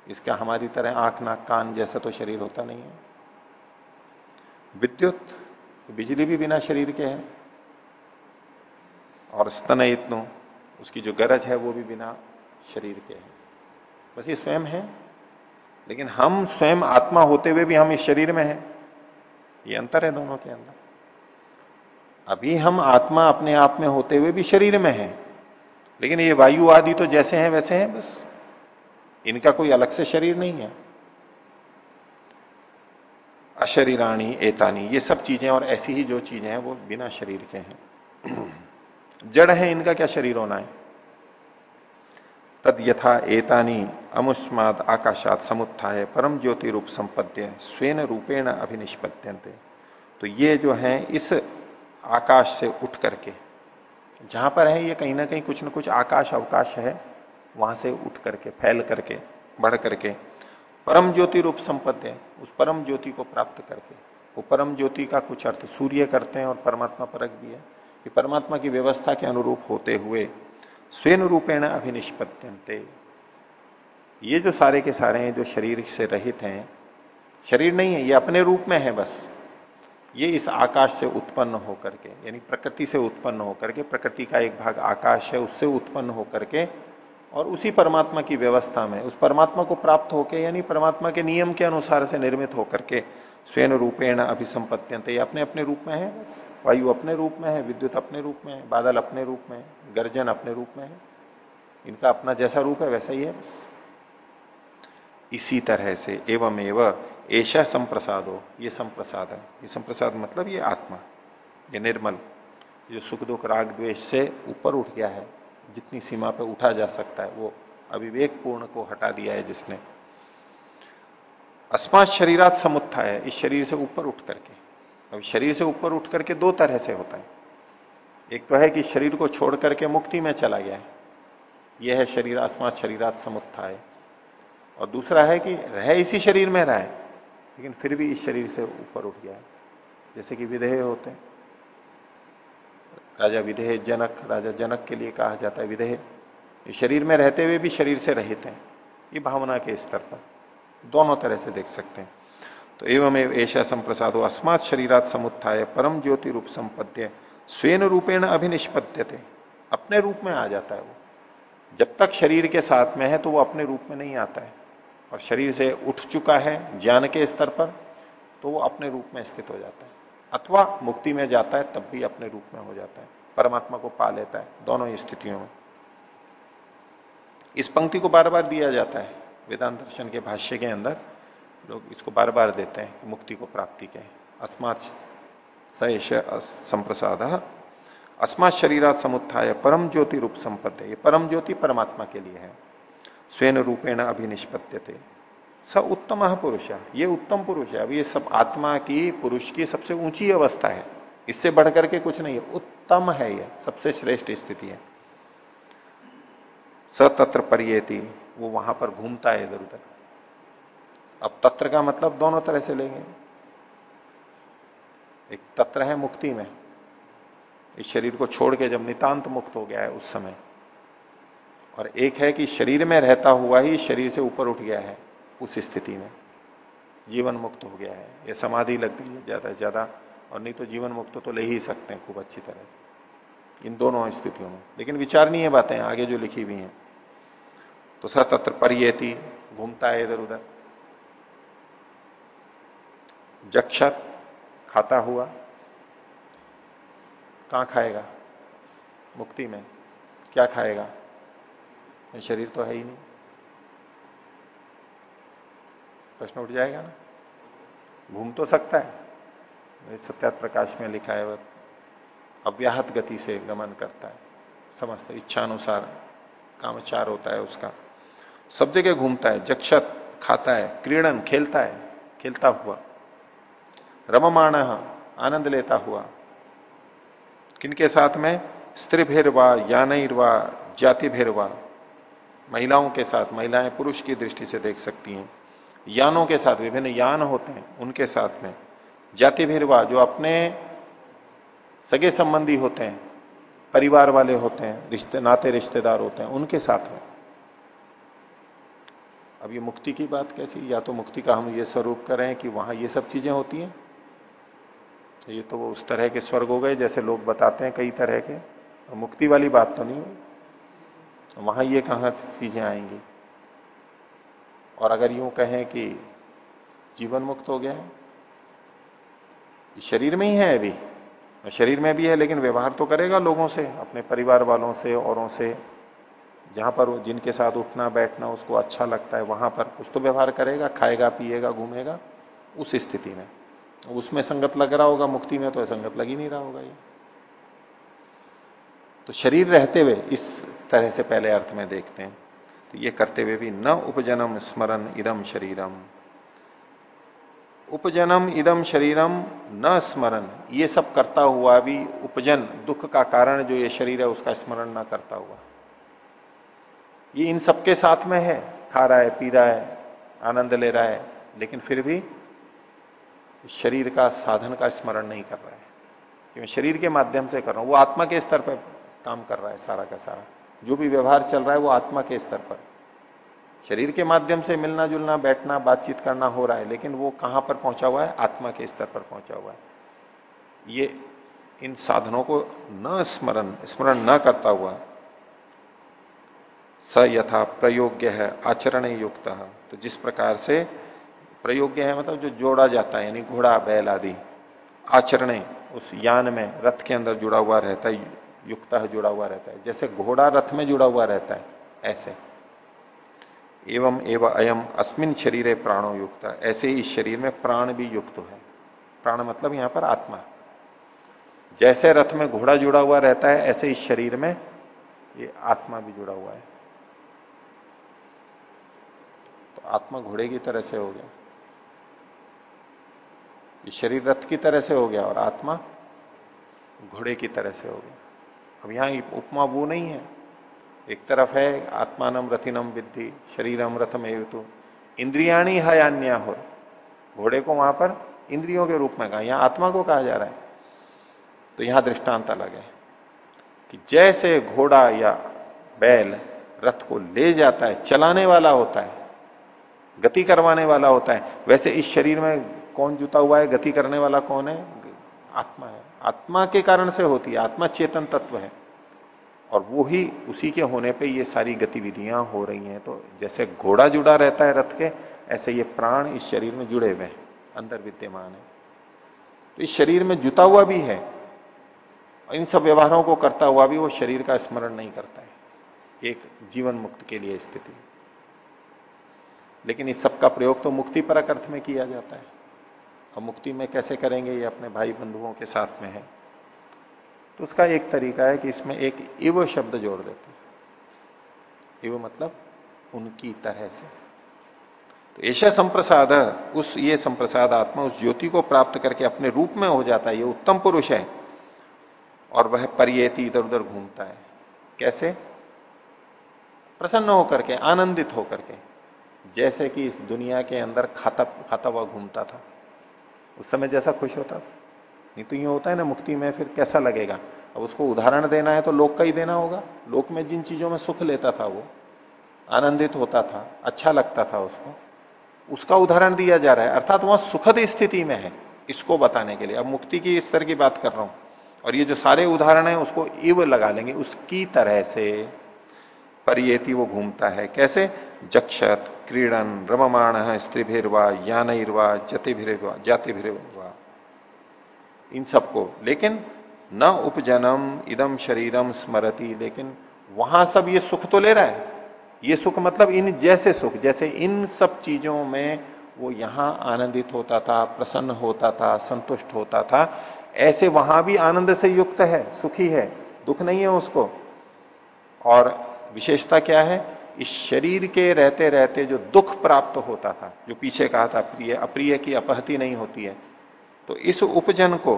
इसका हमारी तरह आँख, नाक, कान जैसा तो शरीर होता नहीं है। विद्युत, बिजली भी बिना शरीर के है। और स्तन इतनो उसकी जो गरज है, वो भी बिना शरीर के है। बस ये स्वयं है। लेकिन हम स्वयं आत्मा होते हुए भी हम इस शरीर में हैं। ये अंतर है दोनों के अंदर। अभी हम आत्मा अपने आप में होते हुए भी शरीर में है। लेकिन ये वायु आदि तो जैसे हैं, वैसे हैं, बस। इनका कोई अलग से शरीर नहीं है। अशरीराणी, एतानी, ये सब चीज़ें और ऐसी ही जो चीज़ें हैं, वो बिना शरीर के हैं। जड़ है, इनका क्या शरीर होना है? तद यथा एतानी अमुष्माद आकाशात समुत्थाय परम ज्योति रूप संपद्य, स्वेन रूपेण अभिनिष्पत्यंते तो ये जो है, इस आकाश से उठ करके। जहाँ पर है ये कहीं ना कहीं कुछ ना कुछ आकाश अवकाश है, वहाँ से उठ करके, फैल करके, बढ़ करके। परम ज्योति रूप संपत्ति है, उस परम ज्योति को प्राप्त करके। वो परम ज्योति का कुछ अर्थ सूर्य करते हैं और परमात्मा परक भी है। कि परमात्मा की व्यवस्था के अनुरूप होते हुए स्वयं रूपेण अभिनिष्पत्यंते ये जो सारे के सारे हैं, जो शरीर से रहित हैं, शरीर नहीं है, ये अपने रूप में है बस। ये इस आकाश से उत्पन्न होकर के, यानी प्रकृति से उत्पन्न होकर के, प्रकृति का एक भाग आकाश है, उससे उत्पन्न होकर के, और उसी परमात्मा की व्यवस्था में, उस परमात्मा को प्राप्त होकर यानी परमात्मा के नियम के अनुसार से निर्मित होकर के, स्वयं रूपेण अभिसंपत्यंत ये अपने अपने रूप में है, वायु अपने रूप में है, विद्युत अपने रूप में है, बादल अपने रूप में है, गर्जन अपने रूप में है, इनका अपना जैसा रूप है, वैसा ही है इसी तरह से एवं एवं ऐसा संप्रसाद हो ये संप्रसाद है। ये संप्रसाद मतलब ये आत्मा, ये निर्मल, जो सुख दुख राग द्वेष से ऊपर उठ गया है, जितनी सीमा पे उठा जा सकता है, वो अविवेक पूर्ण को हटा दिया है जिसने। अस्मात शरीरात समुत्था है, इस शरीर से ऊपर उठ करके। अब शरीर से ऊपर उठ करके दो तरह से होता है। एक तो है कि शरीर को छोड़ करके मुक्ति में चला गया है। यह है शरीर, अस्मात शरीरात समुत्था है। और दूसरा है कि रह इसी शरीर में रहा। है लेकिन फिर भी इस शरीर से ऊपर उठ गया जैसे कि विधेय होते हैं। राजा विधेय जनक, राजा जनक के लिए कहा जाता है विधेय। शरीर में रहते हुए भी शरीर से रहित हैं। ये भावना के स्तर पर दोनों तरह से देख सकते हैं। तो एवं ऐसा संप्रसाद हो अस्मात शरीरात समुत्थाय परम ज्योति रूप संपद्य स्वेन रूपेण अभिनिष्पत्य थे अपने रूप में आ जाता है वो। जब तक शरीर के साथ में है तो वो अपने रूप में नहीं आता है। और शरीर से उठ चुका है ज्ञान के स्तर पर तो वो अपने रूप में स्थित हो जाता है। अथवा मुक्ति में जाता है, तब भी अपने रूप में हो जाता है। परमात्मा को पा लेता है, दोनों ही स्थितियों में। इस पंक्ति को बार बार दिया जाता है। वेदांत दर्शन के भाष्य के अंदर लोग इसको बार बार देते हैं मुक्ति को प्राप्ति के अस्मात सैश संप्रसाद। अस्मात शरीरात समुत्थाय परम ज्योति रूप संपत्ति ये परम ज्योति परमात्मा के लिए है। स्वयं रूपेण अभिनिष्पत्य थे स उत्तम पुरुष। है ये उत्तम पुरुष है, अब ये सब आत्मा की, पुरुष की सबसे ऊँची अवस्था है। इससे बढ़कर के कुछ नहीं है, उत्तम है ये, सबसे श्रेष्ठ स्थिति है। स तत्र परियेति, वो वहाँ पर घूमता है इधर उधर। अब तत्र का मतलब दोनों तरह से लेंगे। एक तत्र है मुक्ति में। इस शरीर को छोड़ के जब नितांत मुक्त हो गया है उस समय और एक है कि शरीर में रहता हुआ ही शरीर से ऊपर उठ गया है, उस स्थिति में। जीवन मुक्त हो गया है। ये समाधि लग गई है ज़्यादा ज़्यादा, और नहीं तो जीवन मुक्त तो ले ही सकते हैं खूब अच्छी तरह से। इन दोनों स्थितियों में। लेकिन विचारणीय बातें आगे जो लिखी हुई हैं। तो सतत्र परियति, घूमता है इधर उधर। जक्षत, खाता हुआ, कहाँ खाएगा? मुक्ति में। क्या खाएगा? शरीर तो है ही नहीं। प्रश्न उठ जाएगा ना? घूम तो सकता है। सत्यात प्रकाश में लिखा है, वह अव्याहत गति से गमन करता है। समस्त इच्छानुसार कामचार होता है उसका। सब जगह घूमता है, जक्षत खाता है, क्रीड़न खेलता है, खेलता हुआ। रममाण आनंद लेता हुआ। किनके साथ में? स्त्री भेरवा यानवा जाति भेरवा महिलाओं के साथ, महिलाएँ पुरुष की दृष्टि से देख सकती हैं। यानों के साथ, विभिन्न यान होते हैं, उनके साथ में। जाति भीरवा जो अपने सगे संबंधी होते हैं, परिवार वाले होते हैं, रिश्ते, नाते रिश्तेदार होते हैं, उनके साथ में। अब ये मुक्ति की बात कैसी? या तो मुक्ति का हम ये स्वरूप करें कि वहाँ ये सब चीज़ें होती हैं? ये तो वो उस तरह के स्वर्ग हो गए, जैसे लोग बताते हैं कई तरह के। मुक्ति वाली बात तो नहीं वहाँ ये कहाँ चीज़ें आएँगी? और अगर यूँ कहें कि जीवन मुक्त हो गया शरीर में ही है अभी। शरीर में भी है, लेकिन व्यवहार तो करेगा लोगों से, अपने परिवार वालों से, औरों से। जहाँ पर जिनके साथ उठना, बैठना उसको अच्छा लगता है, वहाँ पर कुछ तो व्यवहार करेगा, खाएगा, पिएगा, घूमेगा, उस स्थिति में। उसमें संगत लग रहा होगा, मुक्ति में तो संगत लग ही नहीं रहा होगा ये। तो शरीर रहते हुए, इस तरह से पहले अर्थ में देखते हैं। तो ये करते हुए भी न उपजनम स्मरण इदम शरीरम। उपजनम इदम शरीरम न स्मरण ये सब करता हुआ भी उपजन, दुख का कारण जो ये शरीर है, उसका स्मरण न करता हुआ। ये इन सबके साथ में है। खा रहा है, पी रहा है, आनंद ले रहा है, लेकिन फिर भी शरीर का साधन का स्मरण नहीं कर रहा है। कि मैं शरीर के माध्यम से कर रहा हूँ। वो आत्मा के स्तर पर काम कर रहा है सारा का सारा। जो भी व्यवहार चल रहा है वो आत्मा के स्तर पर। शरीर के माध्यम से मिलना जुलना, बैठना, बातचीत करना हो रहा है, लेकिन वो कहाँ पर पहुँचा हुआ है? आत्मा के स्तर पर पहुँचा हुआ है। ये इन साधनों को न स्मरण स्मरण न करता हुआ स यथा प्रयोग्य है, आचरण युक्त। तो जिस प्रकार से प्रयोग्य है मतलब जो जोड़ा जाता है, यानी घोड़ा, बैल आदि, आचरण, उस यान में, रथ के अंदर जुड़ा हुआ रहता है युक्त जुड़ा हुआ रहता है। जैसे घोड़ा रथ में जुड़ा हुआ रहता है, ऐसे। एवं एवं अयम, अस्मिन शरीर प्राणो युक्त। ऐसे ही इस शरीर में प्राण भी युक्त है। प्राण मतलब यहाँ पर आत्मा। जैसे रथ में घोड़ा जुड़ा हुआ रहता है, ऐसे इस शरीर में ये आत्मा भी जुड़ा हुआ है। तो आत्मा घोड़े की तरह से हो गया। ये शरीर रथ की तरह से हो गया और आत्मा घोड़े की तरह से हो गया। अब यहाँ उपमा वो नहीं है। एक तरफ़ है आत्मानम रथिनम विद्धि शरीरम रथम एवतु इंद्रियाणी हयान्या हो। घोड़े को वहाँ पर इंद्रियों के रूप में कहा। यहाँ आत्मा को कहा जा रहा है। तो यहाँ दृष्टांत अलग है कि जैसे घोड़ा या बैल रथ को ले जाता है, चलाने वाला होता है, गति करवाने वाला होता है, वैसे इस शरीर में कौन जुता हुआ है, गति करने वाला कौन है? आत्मा है। आत्मा के कारण से होती है, आत्मा चेतन तत्व है। और वो ही उसी के होने पे ये सारी गतिविधियाँ हो रही हैं। तो जैसे घोड़ा जुड़ा रहता है रथ के, ऐसे ये प्राण इस शरीर में जुड़े हुए हैं, अंदर विद्यमान है। तो इस शरीर में जुता हुआ भी है, इन सब व्यवहारों को करता हुआ भी वो शरीर का स्मरण नहीं करता है। एक जीवन मुक्त के लिए स्थिति। लेकिन इस सब का प्रयोग तो मुक्ति परक अर्थ में किया जाता है। और मुक्ति में कैसे करेंगे, ये अपने भाई बंधुओं के साथ में है। तो उसका एक तरीका है कि इसमें एक इव शब्द जोड़ देते इव मतलब उनकी तरह से। तो ऐसा संप्रसाद, उस ये संप्रसाद आत्मा उस ज्योति को प्राप्त करके अपने रूप में हो जाता है, ये उत्तम पुरुष है। और वह परियति इधर उधर घूमता है। कैसे? प्रसन्न होकर के, आनंदित होकर के। जैसे कि इस दुनिया के अंदर खाता खाता हुआ घूमता था। उस समय जैसा खुश होता था। नहीं तो ये होता है ना, मुक्ति में फिर कैसा लगेगा? अब उसको उदाहरण देना है तो लोक का ही देना होगा। लोक में जिन चीज़ों में सुख लेता था वो, आनंदित होता था अच्छा लगता था उसको, उसका उदाहरण दिया जा रहा है। अर्थात वह सुखद स्थिति में है इसको बताने के लिए। अब मुक्ति की स्तर की बात कर रहा हूँ और ये जो सारे उदाहरण है, उसको इव लगा लेंगे। उसकी तरह से परियति वो घूमता है। कैसे? जक्षत, क्रीडन, रममाण, स्त्रीभिर्वा यानवा जतिभिर्वा, जातिभिर्वा। इन सबको। लेकिन न उपजनम इदम शरीरम स्मरति। लेकिन वहाँ सब ये सुख तो ले रहा है। ये सुख मतलब इन जैसे सुख, जैसे इन सब चीज़ों में वो यहाँ आनंदित होता था, प्रसन्न होता था, संतुष्ट होता था। ऐसे वहाँ भी आनंद से युक्त है, सुखी है। दुख नहीं है उसको। और विशेषता क्या है? इस शरीर के रहते रहते जो दुख प्राप्त होता था, जो पीछे कहा था, प्रिय, अप्रिय की अपहति नहीं होती है तो इस उपजन को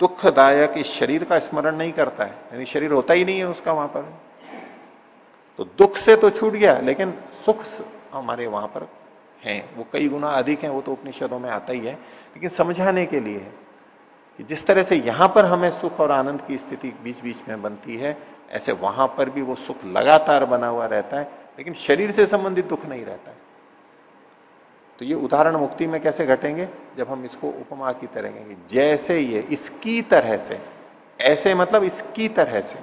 दुखदायक इस शरीर का स्मरण नहीं करता है। यानी शरीर होता ही नहीं है उसका वहाँ पर। तो दुख से तो छूट गया, लेकिन सुख हमारे वहाँ पर है। वो कई गुना अधिक है, वो तो उपनिषदों में आता ही है। लेकिन समझाने के लिए कि जिस तरह से यहाँ पर हमें सुख और आनंद की स्थिति बीच बीच में बनती है ऐसे वहाँ पर भी वो सुख लगातार बना हुआ रहता है, लेकिन शरीर से संबंधित दुख नहीं रहता है। तो ये उदाहरण मुक्ति में कैसे घटेंगे? जब हम इसको उपमा की तरह कहेंगे। जैसे ये, इसकी तरह से। ऐसे मतलब इसकी तरह से।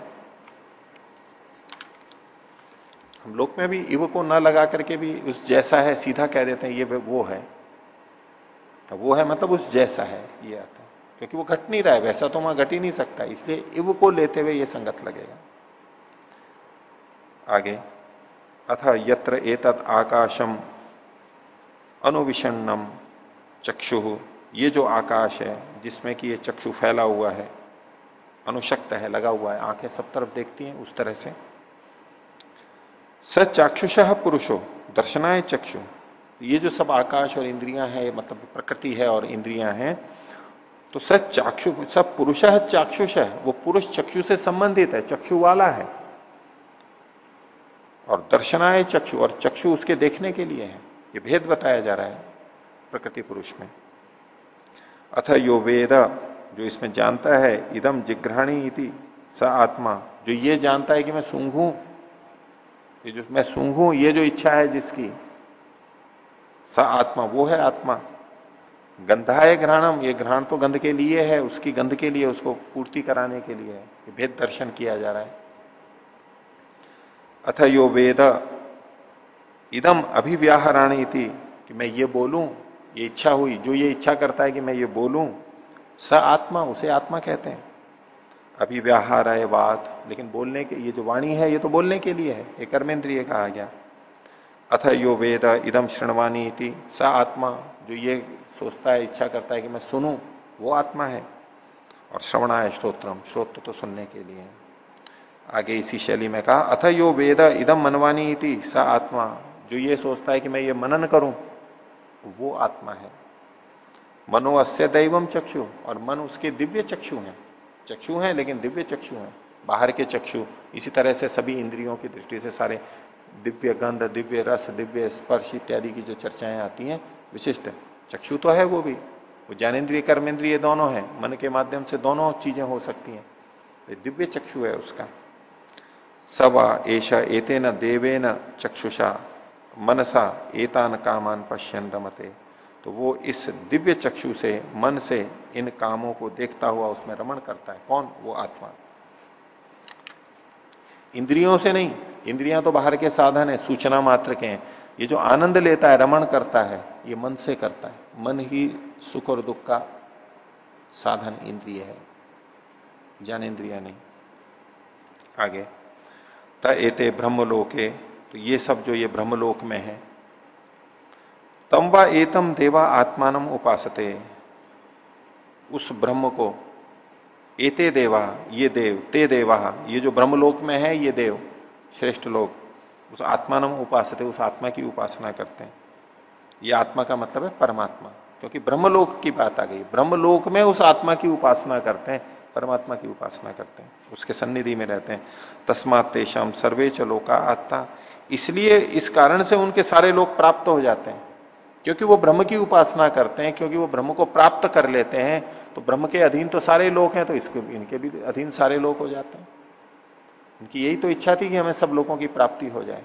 हम लोग में भी इव को न लगा करके भी उस जैसा है, सीधा कह देते हैं, ये वो है। तो वो है मतलब उस जैसा है, ये आता है। क्योंकि वो घट नहीं रहा है, वैसा तो वहाँ घट ही नहीं सकता। इसलिए इव को लेते हुए ये संगत लगेगा। आगे। अथ यत्र एतत् आकाशम अनुविषण्णम चक्षु। ये जो आकाश है, जिसमें कि ये चक्षु फैला हुआ है, अनुशक्त है, लगा हुआ है, आँखें सब तरफ़ देखती हैं उस तरह से। सचाक्षुष पुरुषो दर्शनाए चक्षु। ये जो सब आकाश और इंद्रियाँ हैं मतलब प्रकृति है और इंद्रियाँ हैं तो सच चाक्षु सब पुरुष चाक्षुष है वो पुरुष चक्षु से संबंधित है, चक्षु वाला है। और दर्शनाए चक्षु, और चक्षु उसके देखने के लिए है। ये भेद बताया जा रहा है प्रकृति पुरुष में। अथ यो वेद, जो इसमें जानता है इदम जिग्रहणी इति, स आत्मा। जो ये जानता है कि मैं सूंघू, ये जो मैं सूंघू, ये जो इच्छा है जिसकी, स आत्मा, वो है आत्मा। गंधाय ग्रहणम ये ग्रहण तो गंध के लिए है, उसकी गंध के लिए, उसको पूर्ति कराने के लिए है। ये भेद दर्शन किया जा रहा है। अथ यो वेद। इदम अभिव्याहराणी थी कि मैं ये बोलूँ, ये इच्छा हुई, जो ये इच्छा करता है कि मैं ये बोलूँ, स आत्मा, उसे आत्मा कहते हैं। अभिव्याहार है बात लेकिन बोलने के, ये जो वाणी है, ये तो बोलने के लिए है, ये कर्मेंद्रिय कहा गया। अथ यो वेद, इदम श्रृणवानी थी स आत्मा, जो ये सोचता है, इच्छा करता है कि मैं सुनूं, वो आत्मा है। और श्रवणा है श्रोत्रम श्रोत्र तो सुनने के लिए आगे इसी शैली में कहा, अथ यो वेद इदम मनवानी थी स आत्मा। जो ये सोचता है कि मैं ये मनन करूँ, वो आत्मा है। मनो अस्य दैवम चक्षु, और मन उसके दिव्य चक्षु हैं। चक्षु हैं, लेकिन दिव्य चक्षु हैं। बाहर के चक्षु, इसी तरह से सभी इंद्रियों की दृष्टि से सारे दिव्य गंध, दिव्य रस, दिव्य स्पर्श इत्यादि की जो चर्चाएँ आती हैं, विशिष्ट। चक्षु तो है वो भी। वो ज्ञानेन्द्रिय कर्मेंद्रिय दोनों है। मन के माध्यम से दोनों चीज़ें हो सकती हैं। तो दिव्य चक्षु है उसका। सवा ऐसा एते न देवे न चक्षुषा, मनसा एतान कामान पश्यन रमते। तो वो इस दिव्य चक्षु से, मन से इन कामों को देखता हुआ उसमें रमण करता है। कौन? वो आत्मा। इंद्रियों से नहीं, इंद्रियाँ तो बाहर के साधन है, सूचना मात्र के हैं। ये जो आनंद लेता है, रमण करता है, ये मन से करता है। मन ही सुख और दुख का साधन इंद्रिय है ज्ञान इंद्रिया नहीं। आगे। त एते ब्रह्मलोके तो ये सब जो ये ब्रह्मलोक में है। तम व एतम देवा आत्मान उपासते, उस ब्रह्म को एते देवा, ये देव, ते देवा, ये जो ब्रह्मलोक में है, ये देव, श्रेष्ठ लोग उस आत्मान उपासते, उस आत्मा की उपासना करते हैं। ये आत्मा का मतलब है परमात्मा, क्योंकि ब्रह्मलोक की बात आ गई। ब्रह्मलोक में उस आत्मा की उपासना करते हैं परमात्मा की उपासना करते हैं, उसके सन्निधि में रहते हैं। तस्मात तेषाम सर्वे चलोका आत्ता इसलिए इस कारण से उनके सारे लोग प्राप्त हो जाते हैं। क्योंकि वो ब्रह्म की उपासना करते हैं, क्योंकि वो ब्रह्म को प्राप्त कर लेते हैं तो ब्रह्म के अधीन तो सारे लोग हैं तो इसके, इनके भी अधीन सारे लोग हो जाते हैं। इनकी यही तो इच्छा थी कि हमें सब लोगों की प्राप्ति हो जाए।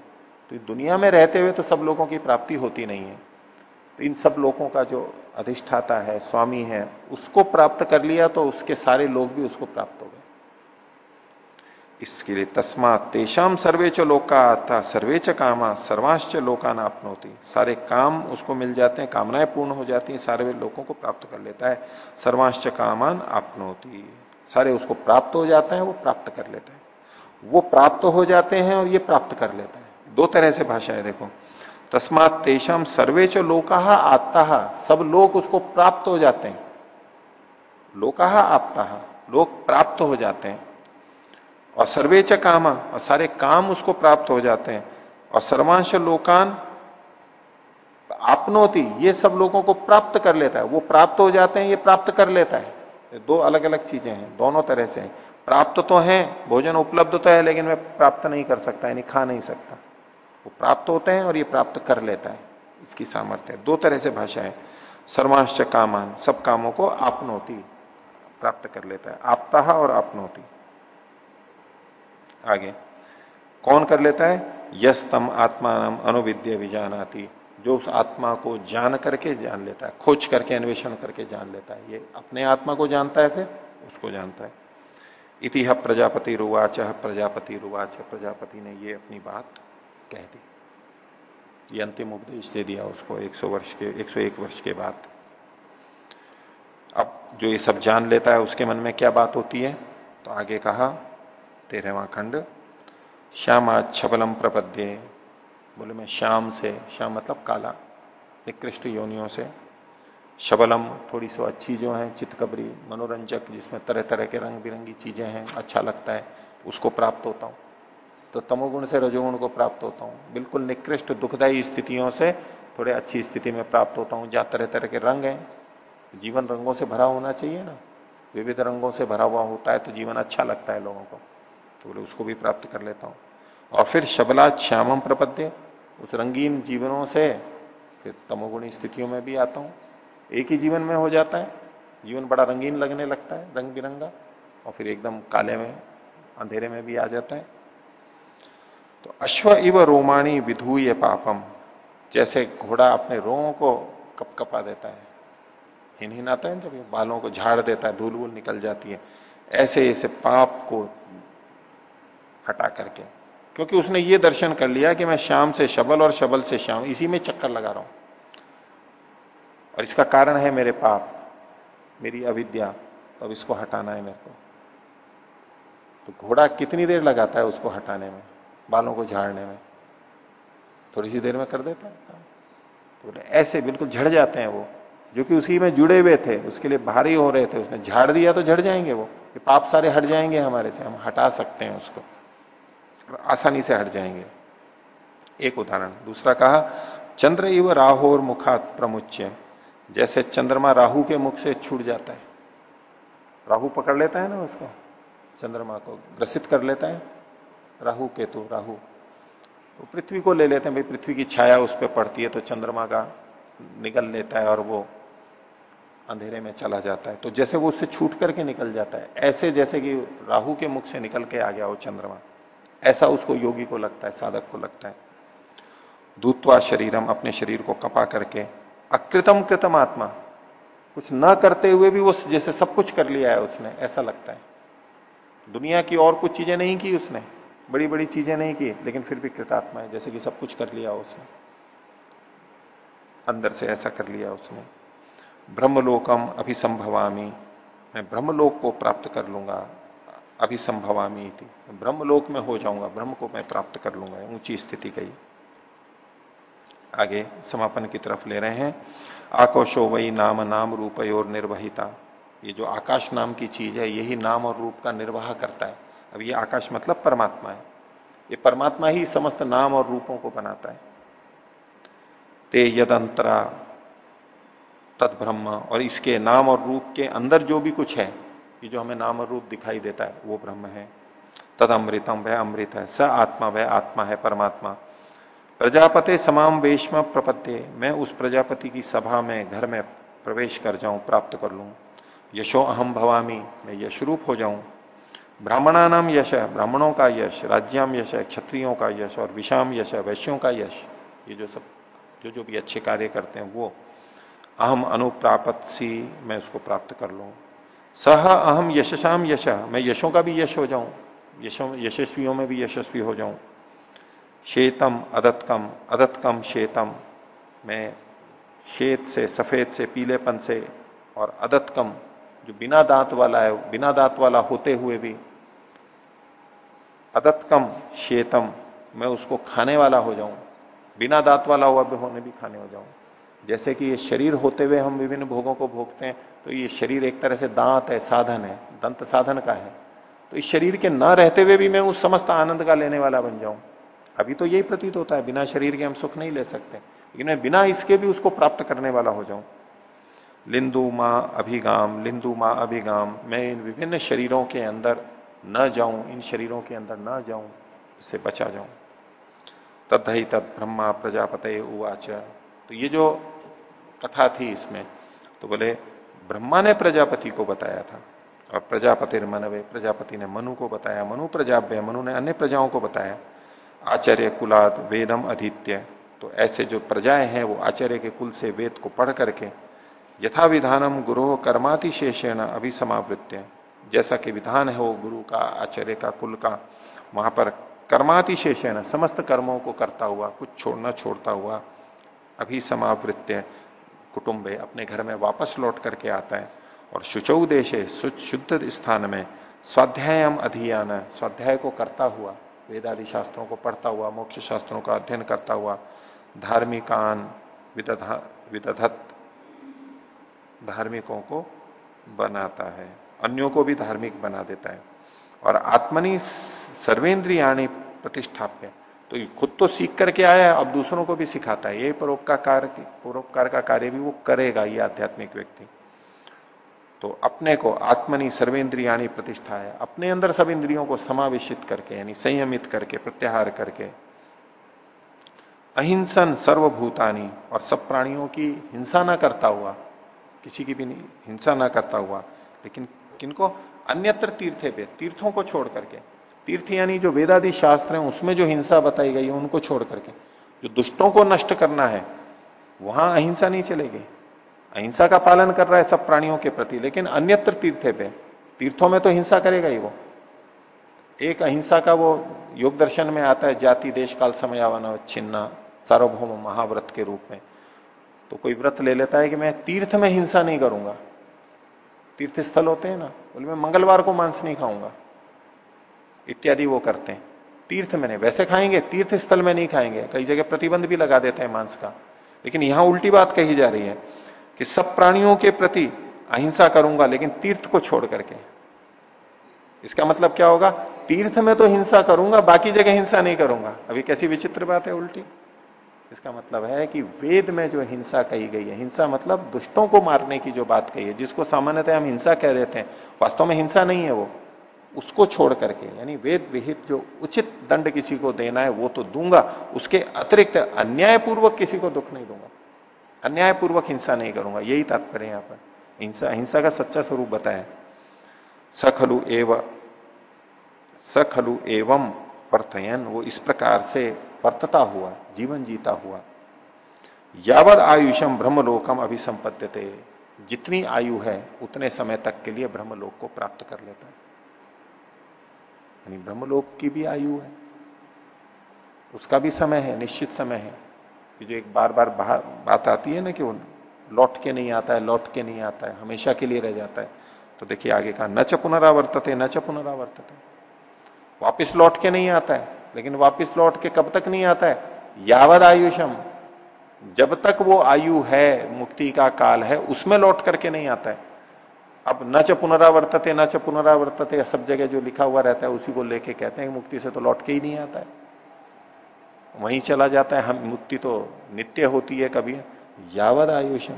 तो दुनिया में रहते हुए तो सब लोगों की प्राप्ति होती नहीं है। इन सब लोगों का जो अधिष्ठाता है, स्वामी है, उसको प्राप्त कर लिया तो उसके सारे लोग भी उसको प्राप्त हो गए। इसके लिए तस्मा तेषाम सर्वे च लोका था सर्वे च कामा, सर्वाश्च लोकान आपनोती सारे काम उसको मिल जाते हैं, कामनाएँ पूर्ण हो जाती हैं, सारे लोगों को प्राप्त कर लेता है। सर्वाश्च कामान आपनोती। सारे उसको प्राप्त हो जाते हैं, वो प्राप्त कर लेता है। वो प्राप्त हो जाते हैं और ये प्राप्त कर लेता है। दो तरह से भाषा है, देखो। तस्मात तेषाम सर्वे च लोका आता सब लोग उसको प्राप्त हो जाते हैं। लोका आपता। लोग प्राप्त हो जाते हैं। और सर्वे च कामा, और सारे काम उसको प्राप्त हो जाते हैं। और सर्वांश लोकान आपनोती, ये सब लोगों को प्राप्त कर लेता है। वो प्राप्त हो जाते हैं, ये प्राप्त कर लेता है। दो अलग अलग चीज़ें हैं, दोनों तरह से प्राप्त तो है, भोजन उपलब्ध तो है, लेकिन मैं प्राप्त नहीं कर सकता, यानी खा नहीं सकता। वो प्राप्त होते हैं और ये प्राप्त कर लेता है, इसकी सामर्थ्य दो तरह से भाषा है। सर्वांश कामान, सब कामों को आपनोती प्राप्त कर लेता है। आपता और आपनोती। आगे, कौन कर लेता है? यस तम आत्मा अनुविद्य विजानाती। जो उस आत्मा को जान करके जान लेता है, खोज करके, अन्वेषण करके जान लेता है। ये अपने आत्मा को जानता है फिर उसको जानता है। इति प्रजापति रुवाच प्रजापति रुवाच प्रजापति ने ये अपनी बात कह दी। ये अंतिम उपदेश दे दिया उसको 100 वर्ष के 101 वर्ष के बाद। अब जो ये सब जान लेता है, उसके मन में क्या बात होती है? तो आगे कहा, तेरहवा खंड, श्यामा छबलम प्रपद्य। बोले, मैं श्याम से, श्याम मतलब काला निकृष्ट योनियों से। शबलम थोड़ी सी अच्छी जो है चितकबरी मनोरंजक, जिसमें तरह तरह के रंग बिरंगी चीज़ें हैं अच्छा लगता है, उसको प्राप्त होता हूँ। तो तमोगुण से रजोगुण को प्राप्त होता हूँ। बिल्कुल निकृष्ट दुखदायी स्थितियों से थोड़े अच्छी स्थिति में प्राप्त होता हूँ। जहाँ तरह तरह के रंग हैं, जीवन रंगों से भरा होना चाहिए ना। विविध रंगों से भरा हुआ होता है तो जीवन अच्छा लगता है लोगों को तो बोले उसको भी प्राप्त कर लेता हूँ। और फिर शबला श्यामम प्रपद्य, उस रंगीन जीवनों से फिर तमोगुणी स्थितियों में भी आता हूँ। एक ही जीवन में हो जाता है, जीवन बड़ा रंगीन लगने लगता है, रंग बिरंगा, और फिर एकदम काले में, अंधेरे में भी आ जाता है। तो अश्व इव रोमाणी विधूय पापम। जैसे घोड़ा अपने रोगों को कप कपा देता है। हिन हिन आता है जब बालों को झाड़ देता है धूल वूल निकल जाती है। ऐसे ऐसे पाप को हटा करके। क्योंकि उसने ये दर्शन कर लिया कि मैं शाम से शबल और शबल से शाम, इसी में चक्कर लगा रहा हूँ। और इसका कारण है मेरे पाप, मेरी अविद्या। तो इसको हटाना है मेरे को। तो घोड़ा कितनी देर लगाता है उसको हटाने में? बालों को झाड़ने में। थोड़ी सी देर में कर देता है तो ऐसे बिल्कुल झड़ जाते हैं वो, जो कि उसी में जुड़े हुए थे, उसके लिए भारी हो रहे थे, उसने झाड़ दिया तो झड़ जाएँगे वो, कि पाप सारे हट जाएँगे हमारे से, हम हटा सकते हैं उसको, और आसानी से हट जाएँगे। एक उदाहरण, दूसरा कहा, चंद्र इव राहोर मुखात प्रमुच्य, जैसे चंद्रमा राहु के मुख से छूट जाता है। राहु पकड़ लेता है ना उसको, चंद्रमा को ग्रसित कर लेता है। राहु केतु, राहु। तो पृथ्वी को ले लेते हैं, भाई पृथ्वी की छाया उस पर पड़ती है तो चंद्रमा का निकल लेता है और वो अंधेरे में चला जाता है। तो जैसे वो उससे छूट करके निकल जाता है, ऐसे जैसे कि राहु के मुख से निकल के आ गया वो चंद्रमा। ऐसा उसको योगी को लगता है, साधक को लगता है। दूतवा शरीरम, अपने शरीर को कपा करके, अकृतम कृतम आत्मा। कुछ न करते हुए भी वो जैसे सब कुछ कर लिया है उसने, ऐसा लगता है। दुनिया की और कुछ चीज़ें नहीं की उसने। बड़ी बड़ी चीज़ें नहीं की, लेकिन फिर भी कृतात्मा है, जैसे कि सब कुछ कर लिया उसने। अंदर से ऐसा कर लिया उसने। ब्रह्मलोकम अभिसंभवामी। मैं ब्रह्मलोक को प्राप्त कर लूँगा, अभिसंभवामी ब्रह्मलोक में हो जाऊँगा, ब्रह्म को मैं प्राप्त कर लूँगा, ऊँची स्थिति गई। आगे समापन की तरफ़ ले रहे हैं। आकोशो वही नाम नाम रूप और निर्वहिता ये जो आकाश नाम की चीज़ है, यही नाम और रूप का निर्वाह करता है। अब ये आकाश मतलब परमात्मा है। ये परमात्मा ही समस्त नाम और रूपों को बनाता है। ते यदंतरा तद ब्रह्म और इसके नाम और रूप के अंदर जो भी कुछ है, ये जो हमें नाम और रूप दिखाई देता है, वो ब्रह्म है। तद अमृतम वह अमृत है, स आत्मा वह आत्मा है परमात्मा। प्रजापति समाम वेशम प्रपत्य मैं उस प्रजापति की सभा में, घर में प्रवेश कर जाऊँ, प्राप्त कर लूँ। यशो अहम भवामी, मैं यशरूप हो जाऊँ। ब्राह्मणा नाम यश है ब्राह्मणों का यश राज्याम यश है क्षत्रियों का यश और विषाम यश है वैश्यों का यश, ये जो सब, जो जो भी अच्छे कार्य करते हैं, वो अहम अनुप्रापत सी मैं उसको प्राप्त कर लू। सह अहम यशशाम यश, मैं यशों का भी यश हो जाऊँ, यशों, यशस्वियों में भी यशस्वी हो जाऊँ। शेतम अदत्कम अदत्कम शेतम मैं शेत से, सफ़ेद से, पीलेपन से और अदत्कम जो बिना दांत वाला है, बिना दांत वाला होते हुए भी अदत्कम शेतम मैं उसको खाने वाला हो जाऊँ। बिना दांत वाला हुआ भी होने भी खाने हो जाऊँ। जैसे कि ये शरीर होते हुए हम विभिन्न भोगों को भोगते हैं तो ये शरीर एक तरह से दांत है, साधन है, दंत साधन का है। तो इस शरीर के ना रहते हुए भी मैं उस समस्त आनंद का लेने वाला बन जाऊँ। अभी तो यही प्रतीत होता है, बिना शरीर के हम सुख नहीं ले सकते, लेकिन मैं बिना इसके भी उसको प्राप्त करने वाला हो जाऊँ। लिंदु माँ अभिगाम, लिंदु माँ अभिगाम। मैं इन विभिन्न शरीरों के अंदर न जाऊँ, इन शरीरों के अंदर न जाऊँ इससे बचा जाऊँ। तद ही तद ब्रह्मा प्रजापत उवाच। तो ये जो कथा थी इसमें तो बोले, ब्रह्मा ने प्रजापति को बताया था, और प्रजापति मनवे, प्रजापति ने मनु को बताया, मनु प्रजाव्य मनु ने अन्य प्रजाओं को बताया। आचार्य कुलाद वेदम अधित्य। तो ऐसे जो प्रजाएँ हैं, वो आचार्य के कुल से वेद को पढ़ करके यथा विधानम गुरु कर्मातिशेषण अभी समावृत्य जैसा कि विधान है वो गुरु का, आचार्य का, कुल का, वहाँ पर कर्मातिशेषण, समस्त कर्मों को करता हुआ, कुछ छोड़ना छोड़ता हुआ अभी समावृत्य कुटुंबे अपने घर में वापस लौट करके आता है और शुचौ देशे शुद्ध स्थान में स्वाध्यायम अधियान स्वाध्याय को करता हुआ, वेदादि शास्त्रों को पढ़ता हुआ, मोक्ष शास्त्रों का अध्ययन करता हुआ, धार्मिकान विदधत धार्मिकों को बनाता है, अन्यों को भी धार्मिक बना देता है। और आत्मनि सर्वेंद्रियाणी प्रतिष्ठाप्य तो खुद तो सीख करके आया है, अब दूसरों को भी सिखाता है। ये परोपकार परोपकार का कार्य भी वो करेगा, ये आध्यात्मिक व्यक्ति। तो अपने को आत्मनि सर्वेंद्रियाणी प्रतिष्ठा है। अपने अंदर सब इंद्रियों को समावेशित करके, यानी संयमित करके, प्रत्याहार करके, अहिंसन सर्वभूतानी और सब प्राणियों की हिंसा ना करता हुआ किसी की भी नहीं, हिंसा ना करता हुआ। लेकिन किनको अन्यत्र तीर्थे पे, तीर्थों को छोड़ करके। तीर्थ यानी जो वेदादि शास्त्र हैं, उसमें जो हिंसा बताई गई है, उनको छोड़ करके। जो दुष्टों को नष्ट करना है, वहाँ अहिंसा नहीं चलेगी। अहिंसा का पालन कर रहा है सब प्राणियों के प्रति, लेकिन अन्यत्र तीर्थे पे। तीर्थों में तो हिंसा करेगा ही वो। एक अहिंसा का वो योग दर्शन में आता है, जाति, देश, काल समयावन छिन्ना, सार्वभौम महाव्रत के रूप में। तो कोई व्रत ले लेता है कि मैं तीर्थ में हिंसा नहीं करूँगा। तीर्थ स्थल होते हैं ना बोले मैं मंगलवार को मांस नहीं खाऊँगा। इत्यादि वो करते हैं। तीर्थ में नहीं, वैसे खाएँगे, तीर्थ स्थल में नहीं खाएँगे। कई जगह प्रतिबंध भी लगा देते हैं मांस का। लेकिन यहाँ उल्टी बात कही जा रही है कि सब प्राणियों के प्रति अहिंसा करूँगा, लेकिन तीर्थ को छोड़ करके। इसका मतलब क्या होगा? तीर्थ में तो हिंसा करूँगा, बाकी जगह हिंसा नहीं करूँगा। अभी कैसी विचित्र बात है उल्टी? इसका मतलब है कि वेद में जो हिंसा कही गई है, हिंसा मतलब दुष्टों को मारने की जो बात कही है, जिसको सामान्यतः हम हिंसा कह देते हैं, वास्तव में हिंसा नहीं है वो, उसको छोड़ करके, यानी वेद विहित जो उचित दंड किसी को देना है, वो तो दूँगा, उसके अतिरिक्त अन्यायपूर्वक किसी को दुख नहीं दूँगा, अन्यायपूर्वक हिंसा नहीं करूँगा, यही तात्पर्य यहाँ पर। हिंसा हिंसा का सच्चा स्वरूप बताया। सखलु एव सखलु एवं प्रथयन वो इस प्रकार से वर्तता हुआ, जीवन जीता हुआ। यावद आयुषम ब्रह्मलोकम अभिसंपद्यते। जितनी आयु है, उतने समय तक के लिए ब्रह्मलोक को प्राप्त कर लेता है। यानी ब्रह्मलोक की भी आयु है, उसका भी समय है, निश्चित समय है। कि जो एक बार बार बात आती है ना कि वो लौट के नहीं आता है, लौट के नहीं आता है, हमेशा के लिए रह जाता है। तो देखिए आगे कहा, न च पुनरावर्तते, न च पुनरावर्तते। वापिस लौट के नहीं आता है। लेकिन वापिस लौट के कब तक नहीं आता है? यावद आयुषम। जब तक वो आयु है, मुक्ति का काल है, उसमें लौट करके नहीं आता है। अब न च पुनरावर्तते, न च पुनरावर्तते, सब जगह जो लिखा हुआ रहता है, उसी को लेके कहते हैं मुक्ति से तो लौट के ही नहीं आता है। वहीं चला जाता है, हम मुक्ति तो नित्य होती है कभी। यावद आयुषम।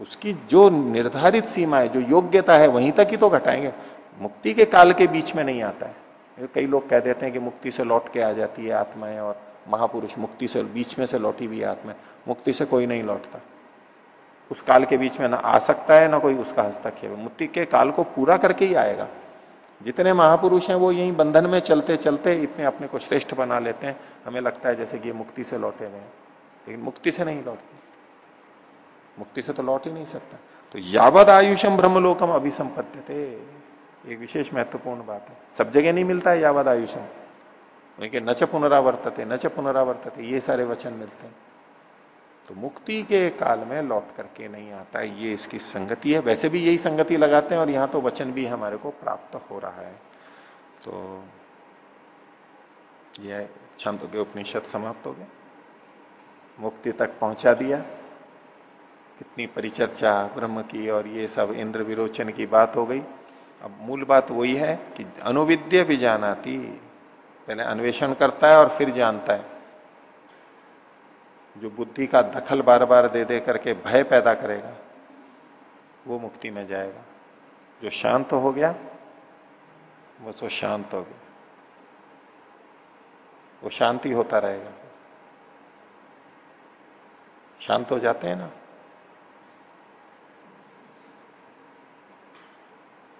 उसकी जो निर्धारित सीमा है, जो योग्यता है, वहीं तक ही तो घटाएँगे। मुक्ति के काल के बीच में नहीं आता है। कई लोग कह देते हैं कि मुक्ति से लौट के आ जाती है आत्माएँ और महापुरुष मुक्ति से, बीच में से लौटी हुई आत्मा मुक्ति से कोई नहीं लौटता। उस काल के बीच में ना आ सकता है, ना कोई उसका हस्तक्षेप मुक्ति के काल को पूरा करके ही आएगा। जितने महापुरुष हैं वो यही बंधन में चलते चलते इतने अपने को श्रेष्ठ बना लेते हैं। हमें लगता है जैसे कि ये मुक्ति से लौटे हुए हैं। लेकिन मुक्ति से नहीं लौटते। मुक्ति से तो लौट ही नहीं सकता। तो यावद आयुषम ब्रह्मलोकम अभिसंपत्ति थे एक विशेष महत्वपूर्ण बात है। सब जगह नहीं मिलता है यावद आयुषम। नच पुनरावर्तते नच पुनरावर्तते, ये सारे वचन मिलते हैं। तो मुक्ति के काल में लौट करके नहीं आता ये इसकी संगति है। वैसे भी यही संगति लगाते हैं और यहाँ तो वचन भी हमारे को प्राप्त हो रहा है। तो यह छंद के उपनिषद समाप्त हो गए। मुक्ति तक पहुँचा दिया। कितनी परिचर्चा, ब्रह्म की और ये सब इंद्र विरोचन की बात हो गई। अब मूल बात वही है कि अनुविद्य भी जानाती पहले अन्वेषण करता है और फिर जानता है। जो बुद्धि का दखल बार बार दे दे करके भय पैदा करेगा, वो मुक्ति में जाएगा। जो शांत हो गया, वो सो शांत हो गया। वो शांति होता रहेगा। शांत हो जाते हैं ना?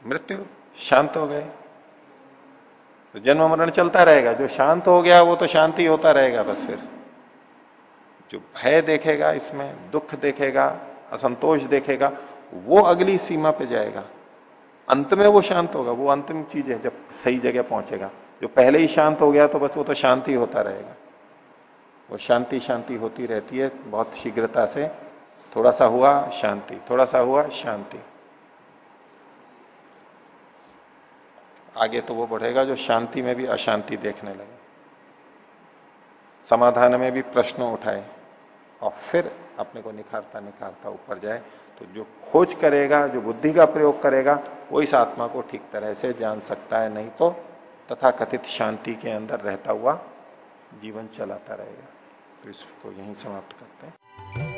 मृत्यु, शांत हो गए। तो जन्म मरण चलता रहेगा। जो शांत हो गया, वो तो शांति होता रहेगा बस फिर। जो भय देखेगा, इसमें दुख देखेगा, असंतोष देखेगा, वो अगली सीमा पे जाएगा। अंत में वो शांत होगा, वो अंतिम चीज़ है, जब सही जगह पहुंचेगा। जो पहले ही शांत हो गया तो बस वो तो शांति होता रहेगा। वो शांति शांति होती रहती है, बहुत शीघ्रता से। थोड़ा सा हुआ, शांति। थोड़ा सा हुआ, शांति। आगे तो वो बढ़ेगा जो शांति में भी अशांति देखने लगे। समाधान में भी प्रश्न उठाए और फिर अपने को निखारता निखारता ऊपर जाए। तो जो खोज करेगा, जो बुद्धि का प्रयोग करेगा, वो इस आत्मा को ठीक तरह से जान सकता है। नहीं तो तथा कथित शांति के अंदर रहता हुआ जीवन चलाता रहेगा। तो इसको यहीं समाप्त करते हैं।